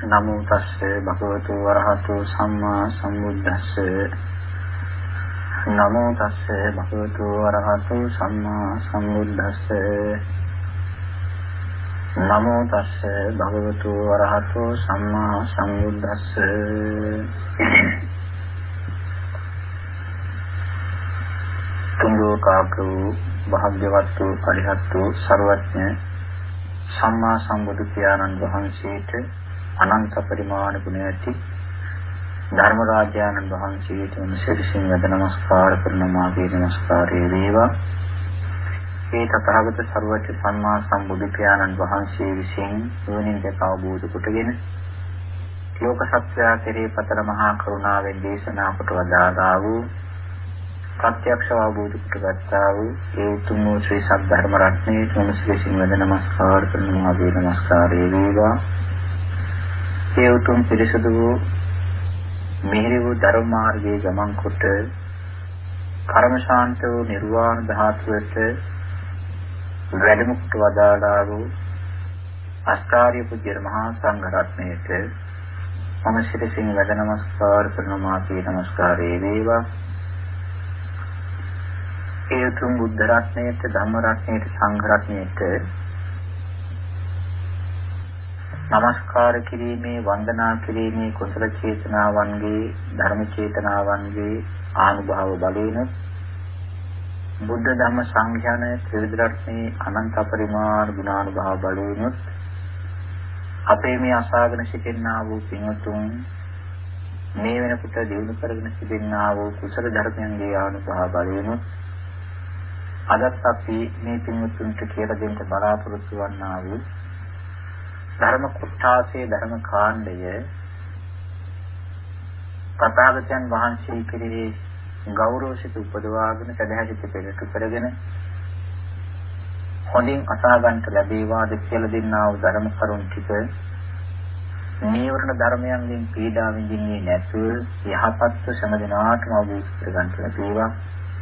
නමෝ තස්සේ භගවතු වරහතු සම්මා සම්බුද්දස්සේ. නමෝ තස්සේ භගවතු වරහතු සම්මා සම්බුද්දස්සේ. නමෝ තස්සේ භගවතු වරහතු සම්මා සම්බුද්දස්සේ. තුන්ලෝකාග්‍රව භාග්‍යවත් වූ පරිහත් වූ ਸਰවඥ සම්මා සම්බුදු පියාණන් වහන්සේට අනන්ත පරිමාණ ගුණ ඇති ධර්ම රාජානන් වහන්සේට මෙසිරිසින් වැඳ නමස්කාර කරන මාගේ නමස්කාරය වේවා. ඒ තථාගත සර්වජ්‍ය සම්මා සම්බුදු පියාණන් වහන්සේ විසින් නුවණින් දැක අවබෝධ කොටගෙන ලෝක සත්‍යය කෙරේ පතර මහා කරුණාවෙන් දේශනා කොට වදාළා වූ ප්‍රත්‍යක්ෂ අවබෝධ කරගත්තා වූ ඒ තුන් වූ ශ්‍රී සද්ධර්ම රත්නයේ තුන් සිසින් වැඳ නමස්කාර කරන මාගේ නමස්කාරය වේවා. ඒ උතුම් පිරිසුදු වූ මිහිරි වූ ධර්ම මාර්ගයේ ගමන් කොට කර්ම ශාන්ත වූ නිර්වාණ ධාතුවට වැඩමුක්ත වදාළා වූ අස්කාරිය පුජ්‍ය මහා සංඝ රත්නයට මම ශිරසින් වැඳ නමස්කාර කරන මාගේ නමස්කාරයේ වේවා. ඒ උතුම් බුද්ධ රත්නයට ධම්ම රත්නයට සංඝ රත්නයට নমස්කාර කිරීමේ වන්දනා කිරීමේ කුසල චේතනාවන්ගේ ධර්ම චේතනාවන්ගේ ආනුභාව බලයෙන් බුද්ධ ධම්ම සංඥාන ත්‍රිවිධ රත්නේ අනන්ත පරිමාණ ගුණානුභාව බලයෙන් අපේ මේ අසාගෙන සිටිනා වූ පින්වතුන් මේ වෙනකොට දිනු කරගෙන සිටිනා වූ කුසල ධර්මයන්ගේ ආනුභාව බලයෙන් අදත් අපි මේ පින්වතුන්ට කියලා දෙන්න බලාපොරොත්තු වන්නා වූ ධර්ම කුට්ටාසේ ධර්ම කාණ්ඩය තථාගතයන් වහන්සේ කෙරෙහි ගෞරවසිත උපදවාගෙන සදහැසිත පෙරට කරගෙන හොඳින් අසා ගන්නට ලැබේවාද කියලා දෙන්නා වූ ධර්ම කරුණ ටික නීවරණ ධර්මයන්ගෙන් පීඩා විඳින්නේ නැතුව යහපත්ව සෑම දිනාටම අවබෝධ කර ගන්නට ලැබේවා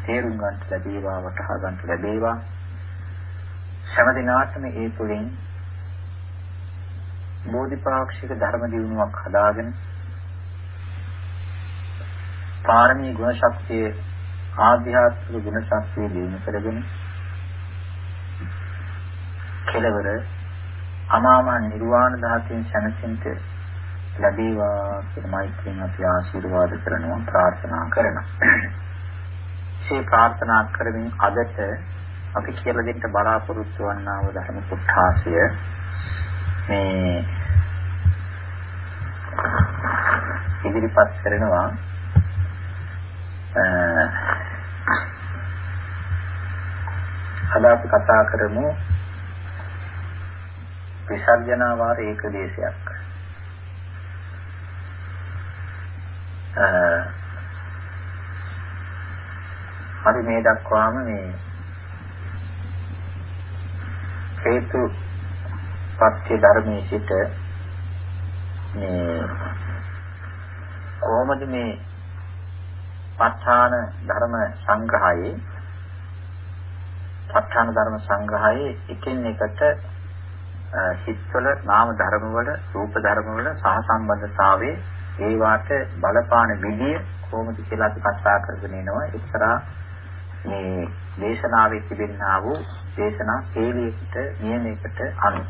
තේරුම් ගන්නට ලැබේවා වටහා ගන්නට ලැබේවා. සෑම දිනාටම ඒ තුලින් බෝධිපාක්ෂික ධර්ම දියුණුවක් හදාගෙන පාරමී ගුණ ශක්තිය ආධ්‍යාත්මික ගුණ ශක්තිය දියුණු කරගෙන කෙලවර අමාමහ නිර්වාණ ධාතුවෙන් සැනසෙන්නට ලැබේවා කියලා මෛත්‍රියෙන් අපි ආශිර්වාද කරනවා ප්‍රාර්ථනා කරනවා. මේ ප්‍රාර්ථනා කරමින් අදට අපි කියලා දෙන්න බලාපොරොත්තු වන්නා වූ ධර්ම කුට්ටාසය මේ ඉදිරිපත් කරනවා අද අපි කතා කරමු විසර්ජනා වාර ඒකදේශයක්. හරි මේ දක්වාම මේ හේතු පත්‍ය ධර්මයේ සිට මේ කොහොමද මේ ප ဋ ාණ ධර්ම සංග්‍රහයේ ප ဋ ාණ ධර්ම සංග්‍රහයේ එකින් එකට හිත්වල නාම ධර්මවල රූප ධර්මවල සහසම්බන්ධතාවයේ ඒ වාට බලපාන විදිය කොහොමද කියලා අපි කතා කරගෙන එනවා. එක්තරා මේ දේශනාවේ තිබෙනා වූ දේශනා හේලියකට නියමයකට අනුව.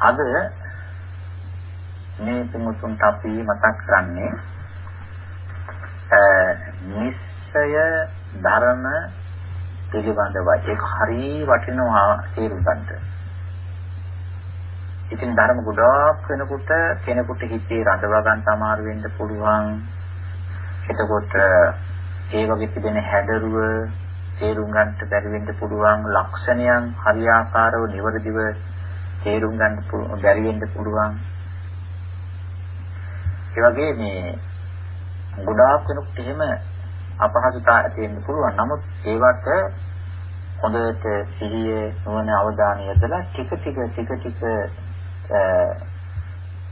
අද මේ තුමුතුන්ට අපි මතක් කරන්නේ නිස්සය ධර්ම පිළිබඳව ඒක හරි වටිනවා තේරුම් ගන්න. ඉතින් ධර්ම ගොඩාක් වෙනකොට කෙනෙකුට හිතේ රඳව ගන්න අමාරු වෙන්න පුළුවන්. එතකොට ඒ වගේ තිබෙන හැඩරුව තේරුම් ගන්නට බැරි වෙන්න පුළුවන් ලක්ෂණයන් හරියාකාරව නිවැරදිව තේරුම් ගන්න බැරි වෙන්න පුළුවන්. ඒ වගේ මේ ගොඩාක් වෙනකොට එහෙම අපහසුතා ඇති වෙන්න පුළුවන්. නමුත් ඒවට හොඳට සිහිය නුවණ අවධානය යොදලා ටික ටික ටික ටික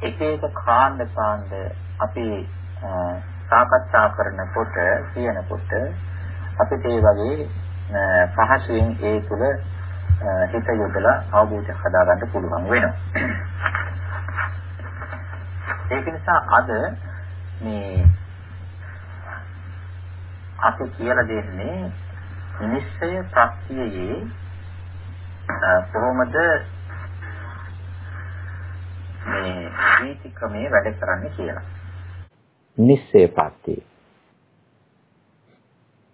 එක එක කාණ්ඩ කාණ්ඩ අපි සාකච්ඡා කරනකොට කියනකොට අපිට ඒ වගේ පහසුවෙන් ඒ තුළ හිත යොදලා අවබෝධය හදාගන්න පුළුවන් වෙනවා. ඒක නිසා අද මේ අපි කියලා දෙන්නේ නිශ්චය ප්‍රත්‍යයේ කොහොමද මේ වීතිකමේ වැඩ කරන්නේ කියලා. නිශ්චය ප්‍රත්‍යය.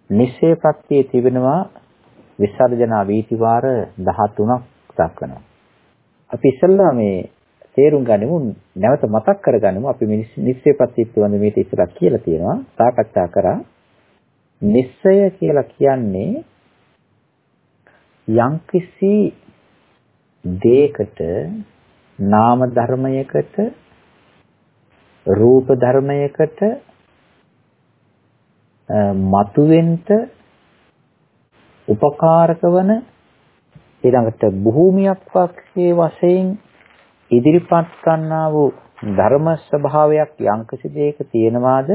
නිශ්චය ප්‍රත්‍යයේ තිබෙනවා විසර්ජනා වීති වාර 13ක් දක්වනවා. අපි ඉස්සෙල්ලා මේ තේරුම් ගනිමු නැවත මතක් කරගනිමු. අපි නිශ්චය ප්‍රත්‍ය පිළිබඳ මේක ඉස්සරහ කියලා තියෙනවා. සාකච්ඡා කරා. නිශ්චය කියලා කියන්නේ යම්කිසි දේකට නාම ධර්මයකට රූප ධර්මයකට මතුවෙන්ට උපකාරක වන ඊළඟට භූමියක් වාක්‍යයේ වශයෙන් ඉදිරිපත් කරන්නා වූ ධර්ම ස්වභාවයක් යම්කිසි දෙයක තියෙනවාද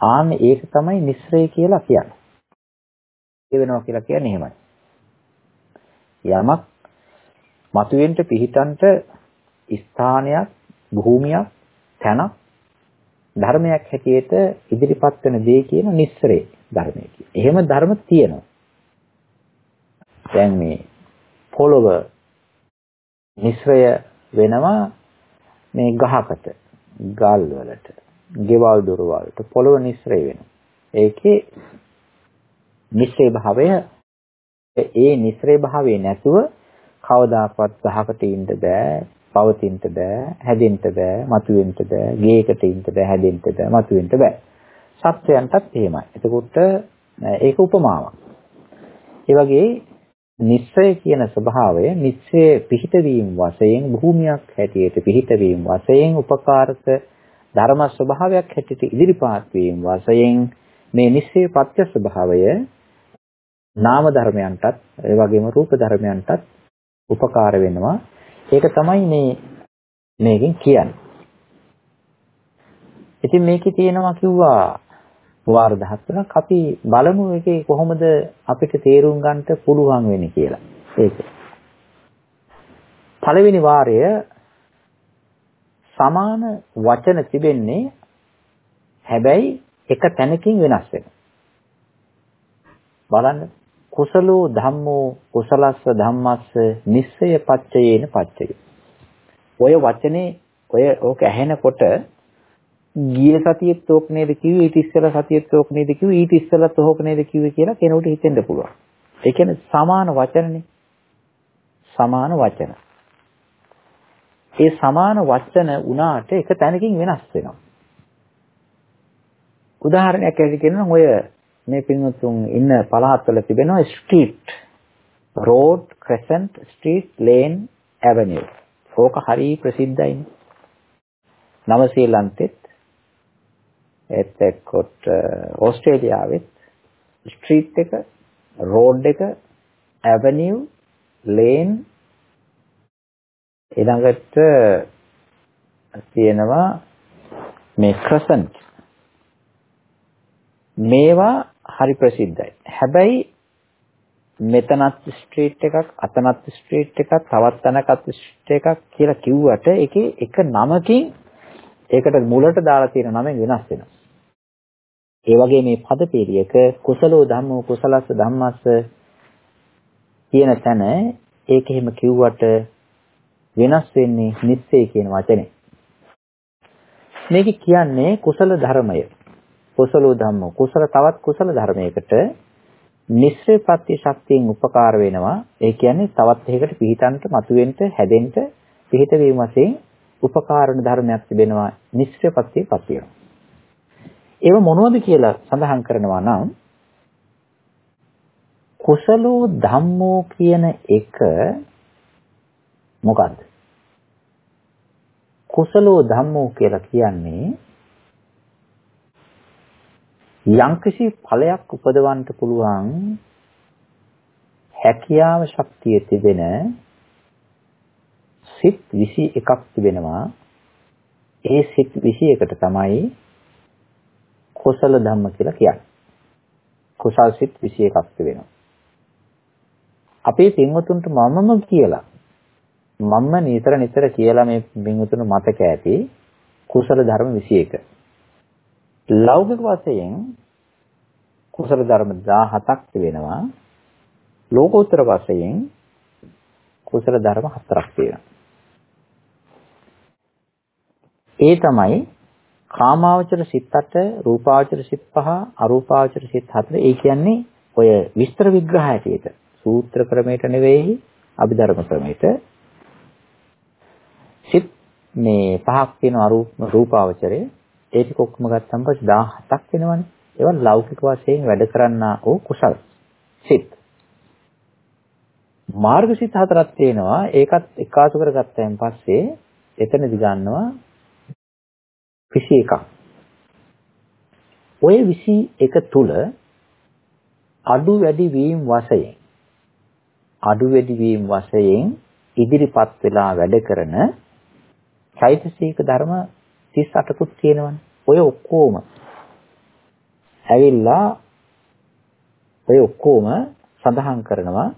ආන්න ඒක තමයි මිශ්‍රය කියලා කියන්නේ. ඒ වෙනවා කියලා කියන්නේ එහෙමයි. යමක් මතුවෙන්න පිහිටන්ට ස්ථානයක් භූමියක් තැනක් ධර්මයක් හැටියට ඉදිරිපත් වෙන දේ කියන නිස්සරේ ධර්මය කියන. එහෙම ධර්ම තියෙනවා. දැන් මේ පොළොව නිස්සරය වෙනවා මේ ගහකට, ගල් වලට, ගෙවල් දොරවල්ට පොළොව නිස්සරය වෙනවා. ඒකේ නිස්සරේ භාවය ඒ නිස්සරේ භාවය නැතුව කවදාකවත් ගහකට ඉන්න බෑ පවතින්න බෑ, හැදෙන්න බෑ, මතුවෙන්න බෑ, ගේකට ඉන්න බෑ, හැදෙන්න බෑ, මතුවෙන්න බෑ. සත්වයන්ටත් එහෙමයි. එතකොට ඒක උපමාවක්. ඒ වගේ නිස්සය කියන ස්වභාවය නිස්සය පිහිටවීම වශයෙන් භූමියක් හැටියට පිහිටවීම වශයෙන් උපකාරක ධර්ම ස්වභාවයක් හැටියට ඉදිරිපත් වීම වශයෙන් මේ නිස්සය පත්‍ය ස්වභාවය නාම ධර්මයන්ටත් ඒ වගේම රූප ධර්මයන්ටත් උපකාර වෙනවා ඒක තමයි මේ මේකෙන් කියන්නේ. ඉතින් මේකේ තියෙනවා කිව්වා වාර 13ක් අපි බලමු ඒකේ කොහොමද අපිට තේරුම් ගන්නට පුළුවන් වෙන්නේ කියලා. ඒක. පළවෙනි වාරය සමාන වචන තිබෙන්නේ හැබැයි එක තැනකින් වෙනස් වෙනවා. බලන්න කුසලෝ ධම්මෝ කුසලස්ස ධම්මස්ස නිස්සය පච්චයේන පච්චය. ඔය වචනේ ඔය ඕක ඇහෙනකොට ගිය සතියෙත් ඕක නේද කිව්වේ ඊට ඉස්සෙල්ලා සතියෙත් ඕක නේද කිව්වේ ඊට ඉස්සෙල්ලාත් ඕක නේද කිව්වේ කියලා කෙනෙකුට හිතෙන්න පුළුවන්. ඒ කියන්නේ සමාන වචනනේ. සමාන වචන. ඒ සමාන වචන උනාට එක තැනකින් වෙනස් වෙනවා. උදාහරණයක් ඇරෙන්න කියනවා ඔය මේ පින්වත්තුන් ඉන්න පළාත්වල තිබෙනවා street road crescent street lane avenue ඕක හරි ප්‍රසිද්ධයිනේ නව ශ්‍රීලන්තෙත් එතකොට ඕස්ට්‍රේලියාවෙත් ස්ට්‍රීට් එක රෝඩ් එක ඇවනිව් ලේන් ඊළඟට තියෙනවා මේ ක්‍රසන්ට් මේවා හරි ප්‍රසිද්ධයි. හැබැයි මෙතනත් ස්ට්‍රීට් එකක් අතනත් ස්ට්‍රීට් එකක් තවත් තැනකත් ස්ට්‍රීට් එකක් කියලා කිව්වට ඒකේ එක නමකින් ඒකට මුලට දාලා තියෙන නමෙන් වෙනස් වෙනවා. ඒ වගේ මේ පදපේලියක කුසලෝ ධම්මෝ කුසලස්ස ධම්මස්ස කියන තැන ඒක එහෙම කිව්වට වෙනස් වෙන්නේ නිස්සය කියන වචනේ. මේක කියන්නේ කුසල ධර්මය. කුසලෝ ධම්මෝ කුසල තවත් කුසල ධර්මයකට නිස්සය ප්‍රත්‍ය ශක්තියෙන් උපකාර වෙනවා. ඒ කියන්නේ තවත් එකකට පිහිටන්ට, මතුවෙන්න, හැදෙන්න පිහිට වීම වශයෙන් උපකාරණ ධර්මයක් තිබෙනවා. නිස්සය ප්‍රත්‍ය පත් වෙනවා. ඒව මොනවද කියලා සඳහන් කරනවා නම් කුසලෝ ධම්මෝ කියන එක මොකද්ද? කුසලෝ ධම්මෝ කියලා කියන්නේ යම්කිසි ඵලයක් උපදවන්න පුළුවන් හැකියාව ශක්තිය තිබෙන සිත් 21ක් තිබෙනවා ඒ සිත් 21ට තමයි කුසල ධම්ම කියලා කියන්නේ කුසල් සිත් 21ක් තිබෙනවා අපේ පින්වතුන්ට මමම කියලා මම නිතර නිතර කියලා මේ පින්වතුන් මතක ඇති කුසල ධර්ම 21. ලෞකික වශයෙන් කුසල ධර්ම 17ක් තිබෙනවා. ලෝකෝත්තර වශයෙන් කුසල ධර්ම 4ක් තියෙනවා. ඒ තමයි කාමාවචර සිත් 8, රූපාවචර සිත් 5, අරූපාවචර සිත් 4. ඒ කියන්නේ ඔය විස්තර විග්‍රහ හැටියට සූත්‍ර ක්‍රමයට නෙවෙයි අභිධර්ම ක්‍රමයට සිත් මේ පහක් තියෙන අරූප රූපාවචරය ඒ ටික ඔක්කොම ගත්තම පස්සේ 17ක් වෙනවනේ. ඒවා ලෞකික වශයෙන් වැඩ කරන්නා වූ කුසල් සිත්. මාර්ගසිත හතරක් තියෙනවා. ඒකත් එකාසු කරගත්තයින් පස්සේ එතනදි ගන්නවා 21ක්. ඔය 21 තුල අඩු වැඩි වීම වශයෙන් අඩු වැඩි වීම වශයෙන් ඉදිරිපත් වෙලා වැඩ කරන චෛතසික ධර්ම 38කුත් තියෙනවනේ. ඔය ඔක්කොම ඇවිල්ලා ඔය ඔක්කොම සඳහන් කරනවා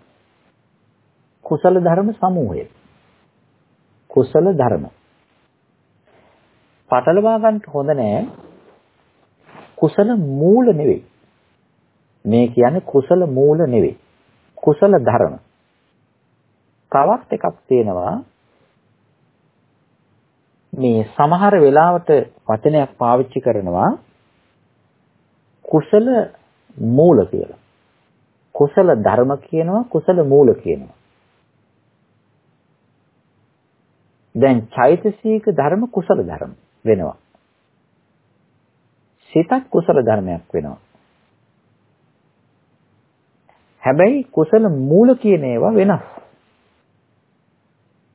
කුසල ධර්ම සමූහය. කුසල ධර්ම. පටලවා ගන්න හොඳ නෑ. කුසල මූල නෙවෙයි. මේ කියන්නේ කුසල මූල නෙවෙයි. කුසල ධර්ම. තවත් එකක් තියෙනවා මේ සමහර වෙලාවට වචනයක් පාවිච්චි කරනවා කුසල මූල කියලා. කුසල ධර්ම කියනවා කුසල මූල කියනවා. දැන් චෛතසික ධර්ම කුසල ධර්ම වෙනවා. සිතත් කුසල ධර්මයක් වෙනවා. හැබැයි කුසල මූල කියන ඒවා වෙනස්.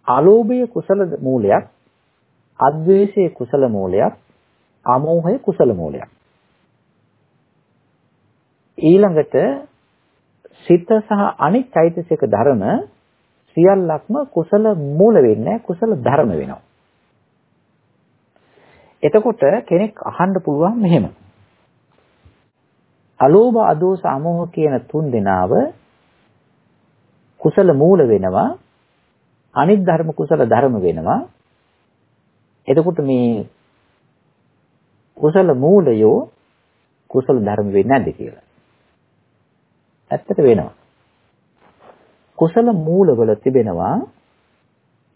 අලෝභය කුසල මූලයක්, අද්වේෂය කුසල මූලයක්, අමෝහය කුසල මූලයක්. ඊළඟට සිත සහ අනිත් චෛතසික ධර්ම සියල්ලක්ම කුසල මූල වෙන්නේ කුසල ධර්ම වෙනවා. එතකොට කෙනෙක් අහන්න පුළුවන් මෙහෙම. අලෝභ අදෝස අමෝහ කියන තුන් දෙනාව කුසල මූල වෙනවා අනිත් ධර්ම කුසල ධර්ම වෙනවා. එතකොට මේ කුසල මූලයෝ කුසල ධර්ම වෙන්නේ නැද්ද කියලා? ඇත්තට වෙනවා. කුසල මූලවල තිබෙනවා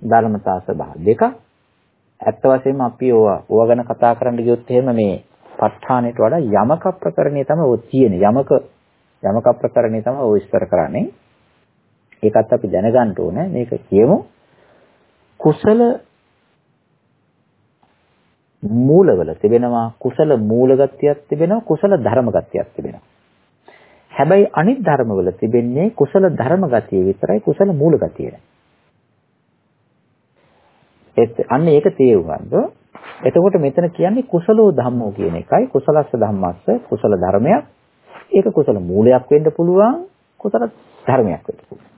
ධර්මතා ස්වභාව දෙකක්. ඇත්ත වශයෙන්ම අපි ඕවා ඕවා ගැන කතා කරන්න ගියොත් එහෙම මේ ප ဋ ාණයට වඩා යමක ප්‍රකරණේ තමයි ඔය තියෙන්නේ. යමක යමක ප්‍රකරණේ තමයි ඔය විස්තර කරන්නේ. ඒකත් අපි දැනගන්න ඕනේ. මේක කියමු. කුසල මූලවල තිබෙනවා කුසල මූල ගතියක් තිබෙනවා කුසල ධර්ම ගතියක් තිබෙනවා. හැබැයි අනිත් ධර්මවල තිබෙන්නේ කුසල ධර්ම ගතිය විතරයි කුසල මූල ගතිය නෑ. ඒත් අන්න ඒක තේරුම් ගන්න. එතකොට මෙතන කියන්නේ කුසලෝ ධම්මෝ කියන එකයි කුසලස්ස ධම්මස්ස කුසල ධර්මයක්. ඒක කුසල මූලයක් වෙන්න පුළුවන් කුසල ධර්මයක් වෙන්න පුළුවන්.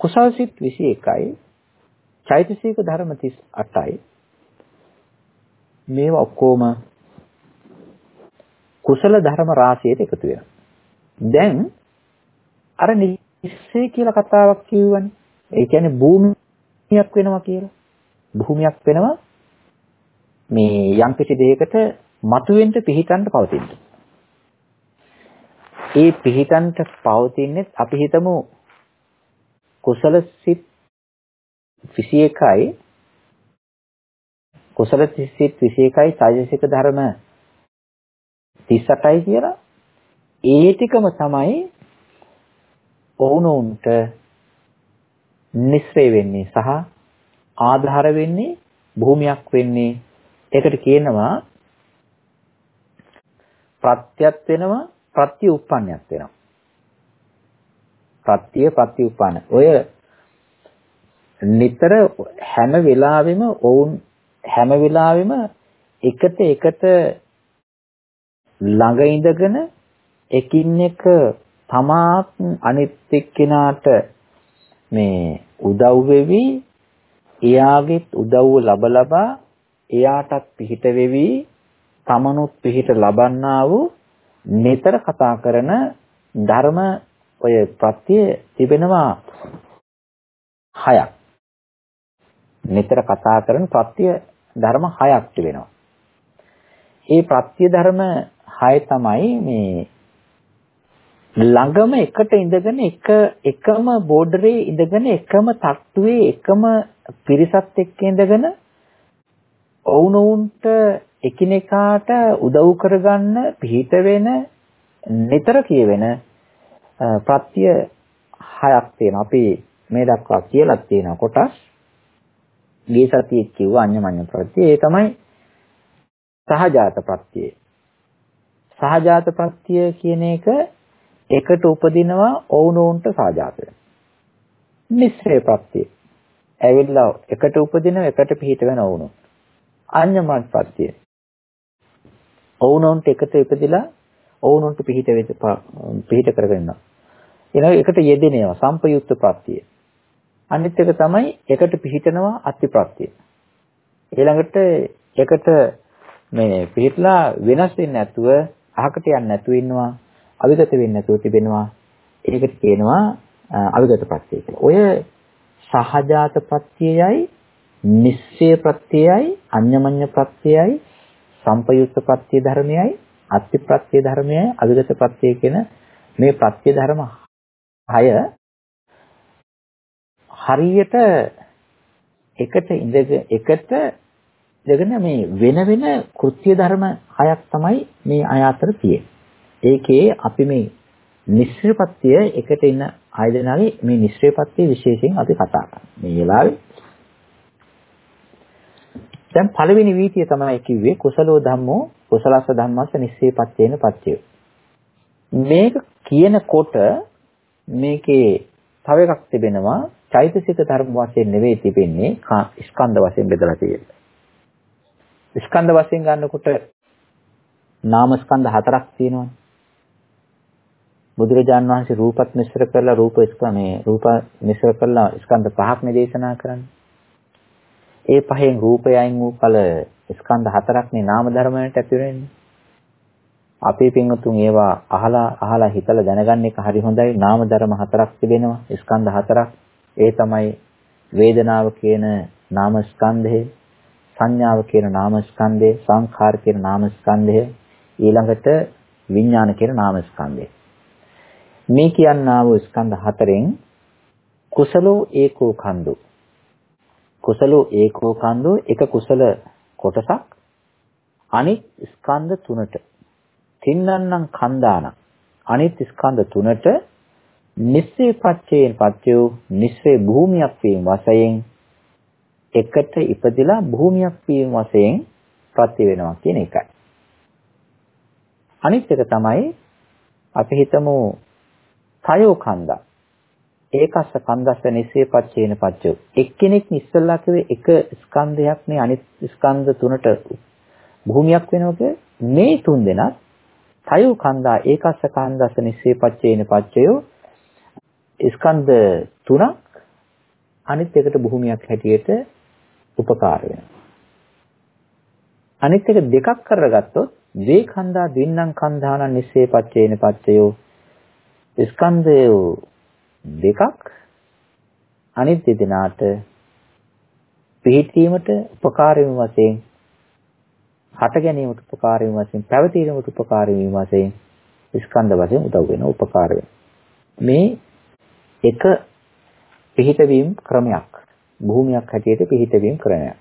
කුසල් සිත් 21යි චෛතසික ධර්ම 38යි මේවා ඔක්කොම කුසල ධර්ම රාශියට එකතු වෙනවා. දැන් අර නිස්සේ කියලා කතාවක් කියවනේ. ඒ කියන්නේ භූමියක් වෙනවා කියලා. භූමියක් වෙනවා. මේ යම්කිසි දෙයකට මතුවෙන්න පිහිටන්න පවතින. ඒ පිහිටන්න පවතින්නේ අපි හිතමු කුසල සිත් 21යි කුසල සිත් 21යි චෛතසික ධර්ම 38යි කියලා. ඒ ටිකම තමයි ඔවුනොන්ට නිස්සය වෙන්නේ සහ ආධාර වෙන්නේ භූමියක් වෙන්නේ ඒකට කියනවා ප්‍රත්‍යත් වෙනවා ප්‍රත්‍ය උප්පන්නයක් වෙනවා. ප්‍රත්‍ය ප්‍රත්‍ය උප්පන්න. ඔය නිතර හැම වෙලාවෙම ඔවුන් හැම වෙලාවෙම එකට එකට ළඟ ඉඳගෙන එකින් එක තමාත් අනිත් එක්කෙනාට මේ උදව් වෙවි එයාගෙත් උදව්ව ලබ ලබා එයාටත් පිහිට වෙවි තමනුත් පිහිට ලබන්නා වූ නිතර කතා කරන ධර්ම ඔය ප්‍රත්‍ය තිබෙනවා හයක්. නිතර කතා කරන ප්‍රත්‍ය ධර්ම හයක් තිබෙනවා. ඒ ප්‍රත්‍ය ධර්ම හය තමයි මේ ළඟම එකට ඉඳගෙන එක එකම බෝඩරේ ඉඳගෙන එකම තට්ටුවේ එකම පිරිසත් එක්ක ඉඳගෙන ඔවුනොවුන්ට එකිනෙකාට උදව් කරගන්න පිහිට වෙන නිතර කියවෙන ප්‍රත්‍ය හයක් තියෙනවා. අපි මේ දක්වා කියලා තියෙන කොටස් ගිය සතියේ කිව්ව අඤ්ඤමඤ්ඤ ප්‍රත්‍ය ඒ තමයි සහජාත ප්‍රත්‍යය. සහජාත ප්‍රත්‍ය කියන එක එකට උපදිනවා ඔවුනොවුන්ට සහජාත වෙනවා. මිශ්‍රේ ප්‍රත්‍ය. ඇවිල්ලා එකට උපදින එකට පිහිට වෙන ඔවුනොවුන්. අඤ්ඤමඤ්ඤ ප්‍රත්‍ය. ඔවුනොවුන්ට එකට ඉපදිලා ඔවුනොන්ට පිහිට පිහිට කරගෙන ඉන්නවා. ඊළඟ එකට යෙදෙනවා සම්පයුක්ත ප්‍රත්‍යය. අනිත් එක තමයි එකට පිහිටනවා අත්‍ය ප්‍රත්‍යය. ඊළඟට එකට මේ පිහිටලා වෙනස් වෙන්නේ නැතුව අහකට යන්නේ නැතුව ඉන්නවා අවිගත වෙන්නේ නැතුව තිබෙනවා. ඒකට කියනවා අවිගත ප්‍රත්‍යය කියලා. ඔය සහජාත ප්‍රත්‍යයයි නිශ්චය ප්‍රත්‍යයයි අඤ්ඤමඤ්ඤ ප්‍රත්‍යයයි සම්පයුක්ත ප්‍රත්‍ය ධර්මයයි අත්‍ය ප්‍රත්‍ය ධර්මයයි අවිගත ප්‍රත්‍ය කියන මේ ප්‍රත්‍ය ධර්ම හය හරියට එකට ඉඳගෙන එකට ඉඳගෙන මේ වෙන වෙන කෘත්‍ය ධර්ම හයක් තමයි මේ අය අතර තියෙන්නේ. ඒකේ අපි මේ නිශ්චයපත්‍ය එකට ඉන්න අය දෙනාගේ මේ නිශ්චයපත්‍ය විශේෂයෙන් අපි කතා කරන්නේ. මේ වෙලාවේ දැන් පළවෙනි වීතිය තමයි කිව්වේ කුසලෝ ධම්මෝ කුසලස්ස ධම්මස්ස නිස්සේපච්චේන පච්චය. මේක කියනකොට මේකේ තව එකක් තිබෙනවා චෛතසික ධර්ම වශයෙන් නෙවෙයි තිබෙන්නේ ස්කන්ධ වශයෙන් බෙදලා තියෙන්නේ. ස්කන්ධ වශයෙන් ගන්නකොට නාම ස්කන්ධ හතරක් තියෙනවානේ. බුදුරජාන් වහන්සේ රූපත් මිශ්‍ර කරලා රූප ස්කන්ධ රූප මිශ්‍ර කරලා ස්කන්ධ පහක් දේශනා කරන්නේ. ඒ පහෙන් රූපයයින් වූ කල ස්කන්ධ හතරක්නේ නාම ධර්ම වලට ඇති වෙන්නේ. අපේ පින්වතුන් ඒවා අහලා අහලා හිතලා දැනගන්න එක හරි හොඳයි. නාම ධර්ම හතරක් තිබෙනවා. ස්කන්ධ හතරක්. ඒ තමයි වේදනාව කියන නාම ස්කන්ධය, සංඥාව කියන නාම ස්කන්ධය, සංඛාර කියන නාම ස්කන්ධය, ඊළඟට විඥාන කියන නාම ස්කන්ධය. මේ කියන්නා වූ ස්කන්ධ හතරෙන් කුසලෝ ඒකෝ කන්දු. කුසලෝ ඒකෝ කන්දෝ එක කුසල කොටසක් අනිත් ස්කන්ධ තුනට. තින්නන්නම් කන්දාන අනිත් ස්කන්ධ තුනට නිස්සේ පච්චේන පච්චයෝ නිස්සේ භූමියක් වීම වශයෙන් එකට ඉපදිලා භූමියක් වීම වශයෙන් ප්‍රත්‍ය වෙනවා කියන එකයි. අනිත් එක තමයි අපි හිතමු කයෝ කන්දා. ඒකස්ස කන්දස්ස නිස්සේපච්චේන පච්චෝ. එක්කෙනෙක් ඉස්සල්ලා කිව්වේ එක ස්කන්ධයක් නේ අනිත් ස්කන්ධ තුනට භූමියක් වෙනවක මේ තුන් දෙනත් තයෝ කන්දා ඒකස්ස කන්දස්ස නිස්සේපච්චේන පච්චයෝ ස්කන්ධ තුනක් අනිත් එකට භූමියක් හැටියට උපකාර වෙනවා. අනිත් එක දෙකක් කරගත්තොත් වේ කන්දා දින්නම් කන්දාන නිස්සේපච්චේන පච්චයෝ ස්කන්ධයෝ දෙකක් අනිත් දෙදෙනාට පිහිටීමට උපකාර වීම වශයෙන් හට ගැනීමට උපකාර වීම වශයෙන් පැවතීමට උපකාර වීම වශයෙන් ස්කන්ධ වශයෙන් උදව් වෙන උපකාර මේ එක පිහිටවීම ක්‍රමයක් භූමියක් හැටියට පිහිටවීම ක්‍රමයක්.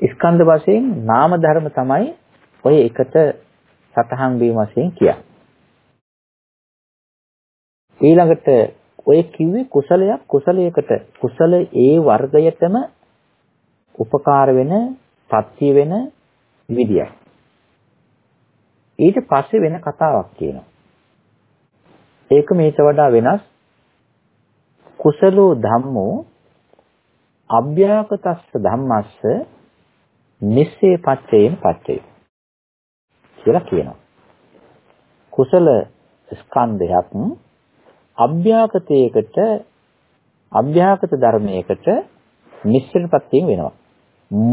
ස්කන්ධ වශයෙන් නාම ධර්ම තමයි ඔය එකට සතහන් වීම වශයෙන් කියන්නේ. ඊළඟට ඔය කිව්වේ කුසලයක් කුසලයකට කුසල ඒ වර්ගයටම උපකාර වෙන පත්‍ය වෙන විදියයි. ඊට පස්සේ වෙන කතාවක් කියනවා. ඒක මේට වඩා වෙනස්. කුසලෝ ධම්මෝ අභ්‍යාකතස්ස ධම්මස්ස නිස්සේ පච්චේන පච්චේ කියලා කියනවා. කුසල ස්කන්ධයක් අභ්‍යාකතයකට අභ්‍යාකත ධර්මයකට මිශ්‍රපත්යෙන් වෙනවා.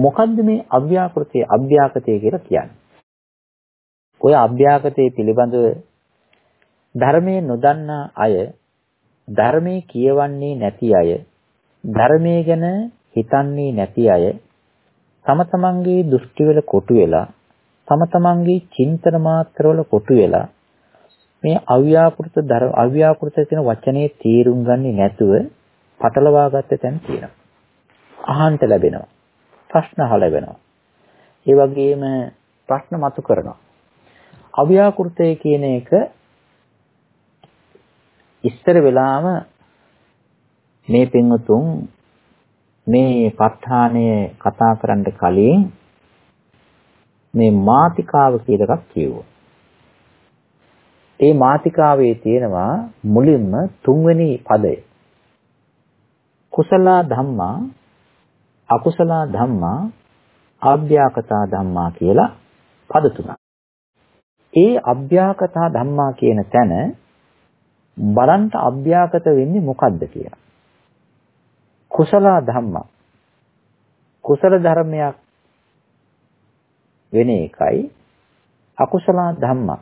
මොකද්ද මේ අභ්‍යාකෘතය අභ්‍යාකතය කියලා කියන්නේ? ඔය අභ්‍යාකතයේ පිළිබඳව ධර්මයේ නොදන්නා අය ධර්මයේ කියවන්නේ නැති අය ධර්මයේ ගැන හිතන්නේ නැති අය තම තමන්ගේ දෘෂ්ටි වල කොටු වෙලා තම තමන්ගේ චින්තන මාත්‍රවල කොටු වෙලා මේ අව්‍යාකෘත ධර්ම අව්‍යාකෘත කියන වචනේ තීරුම් ගන්නේ නැතුව පටලවා ගත්ත තැන තියෙනවා. අහන්න ලැබෙනවා. ප්‍රශ්න අහලා ලැබෙනවා. ඒ වගේම ප්‍රශ්න මතු කරනවා. අව්‍යාකෘතය කියන එක ඉස්සර වෙලාම මේ පින්වතුන් මේ ප ဋ ාණය කතා කරන්න කලින් මේ මාතිකාව කියලා එකක් කියුවා. ඒ මාතිකාවේ තියෙනවා මුලින්ම තුන්වෙනි පදය. කුසල ධම්මා අකුසල ධම්මා අභ්‍යාකතා ධම්මා කියලා පද තුනක්. ඒ අභ්‍යාකතා ධම්මා කියන තැන බලන්න අභ්‍යාකත වෙන්නේ මොකද්ද කියලා. කුසල ධම්මා කුසල ධර්මයක් වෙන එකයි අකුසල ධම්මා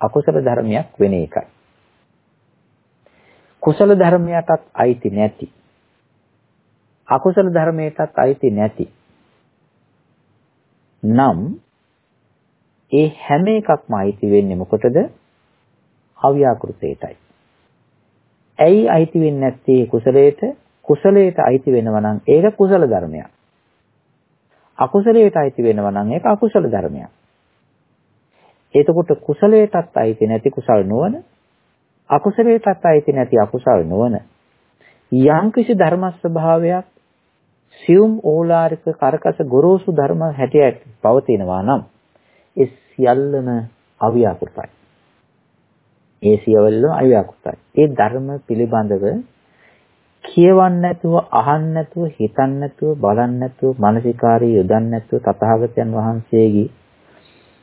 අකුසල ධර්මයක් වෙන එකයි. කුසල ධර්මයටත් අයිති නැති අකුසල ධර්මයටත් අයිති නැති නම් ඒ හැම එකක්ම අයිති වෙන්නේ මොකටද? අව්‍යාකෘතේටයි. ඇයි අයිති වෙන්නේ නැත්තේ කුසලයට? කුසලයට අයිති වෙනවා නම් ඒක කුසල ධර්මයක්. අකුසලයට අයිති වෙනවා නම් ඒක අකුසල ධර්මයක්. එතකොට කුසලයටත් අයිති නැති කුසල නොවන අකුසලයටත් අයිති නැති අකුසල නොවන යම්කිසි ධර්ම ස්වභාවයක් සියුම් ඕලාරික කරකස ගොරෝසු ධර්ම හැටියට පවතිනවා නම් ඒ සියල්ලම අව්‍යාකෘතයි. ඒ සියවලම අව්‍යාකෘතයි. ඒ ධර්ම පිළිබඳව කියවන්න නැතුව අහන්න නැතුව හිතන්න නැතුව බලන්න නැතුව මානසිකාරී යොදන්න නැතුව තථාගතයන් වහන්සේගේ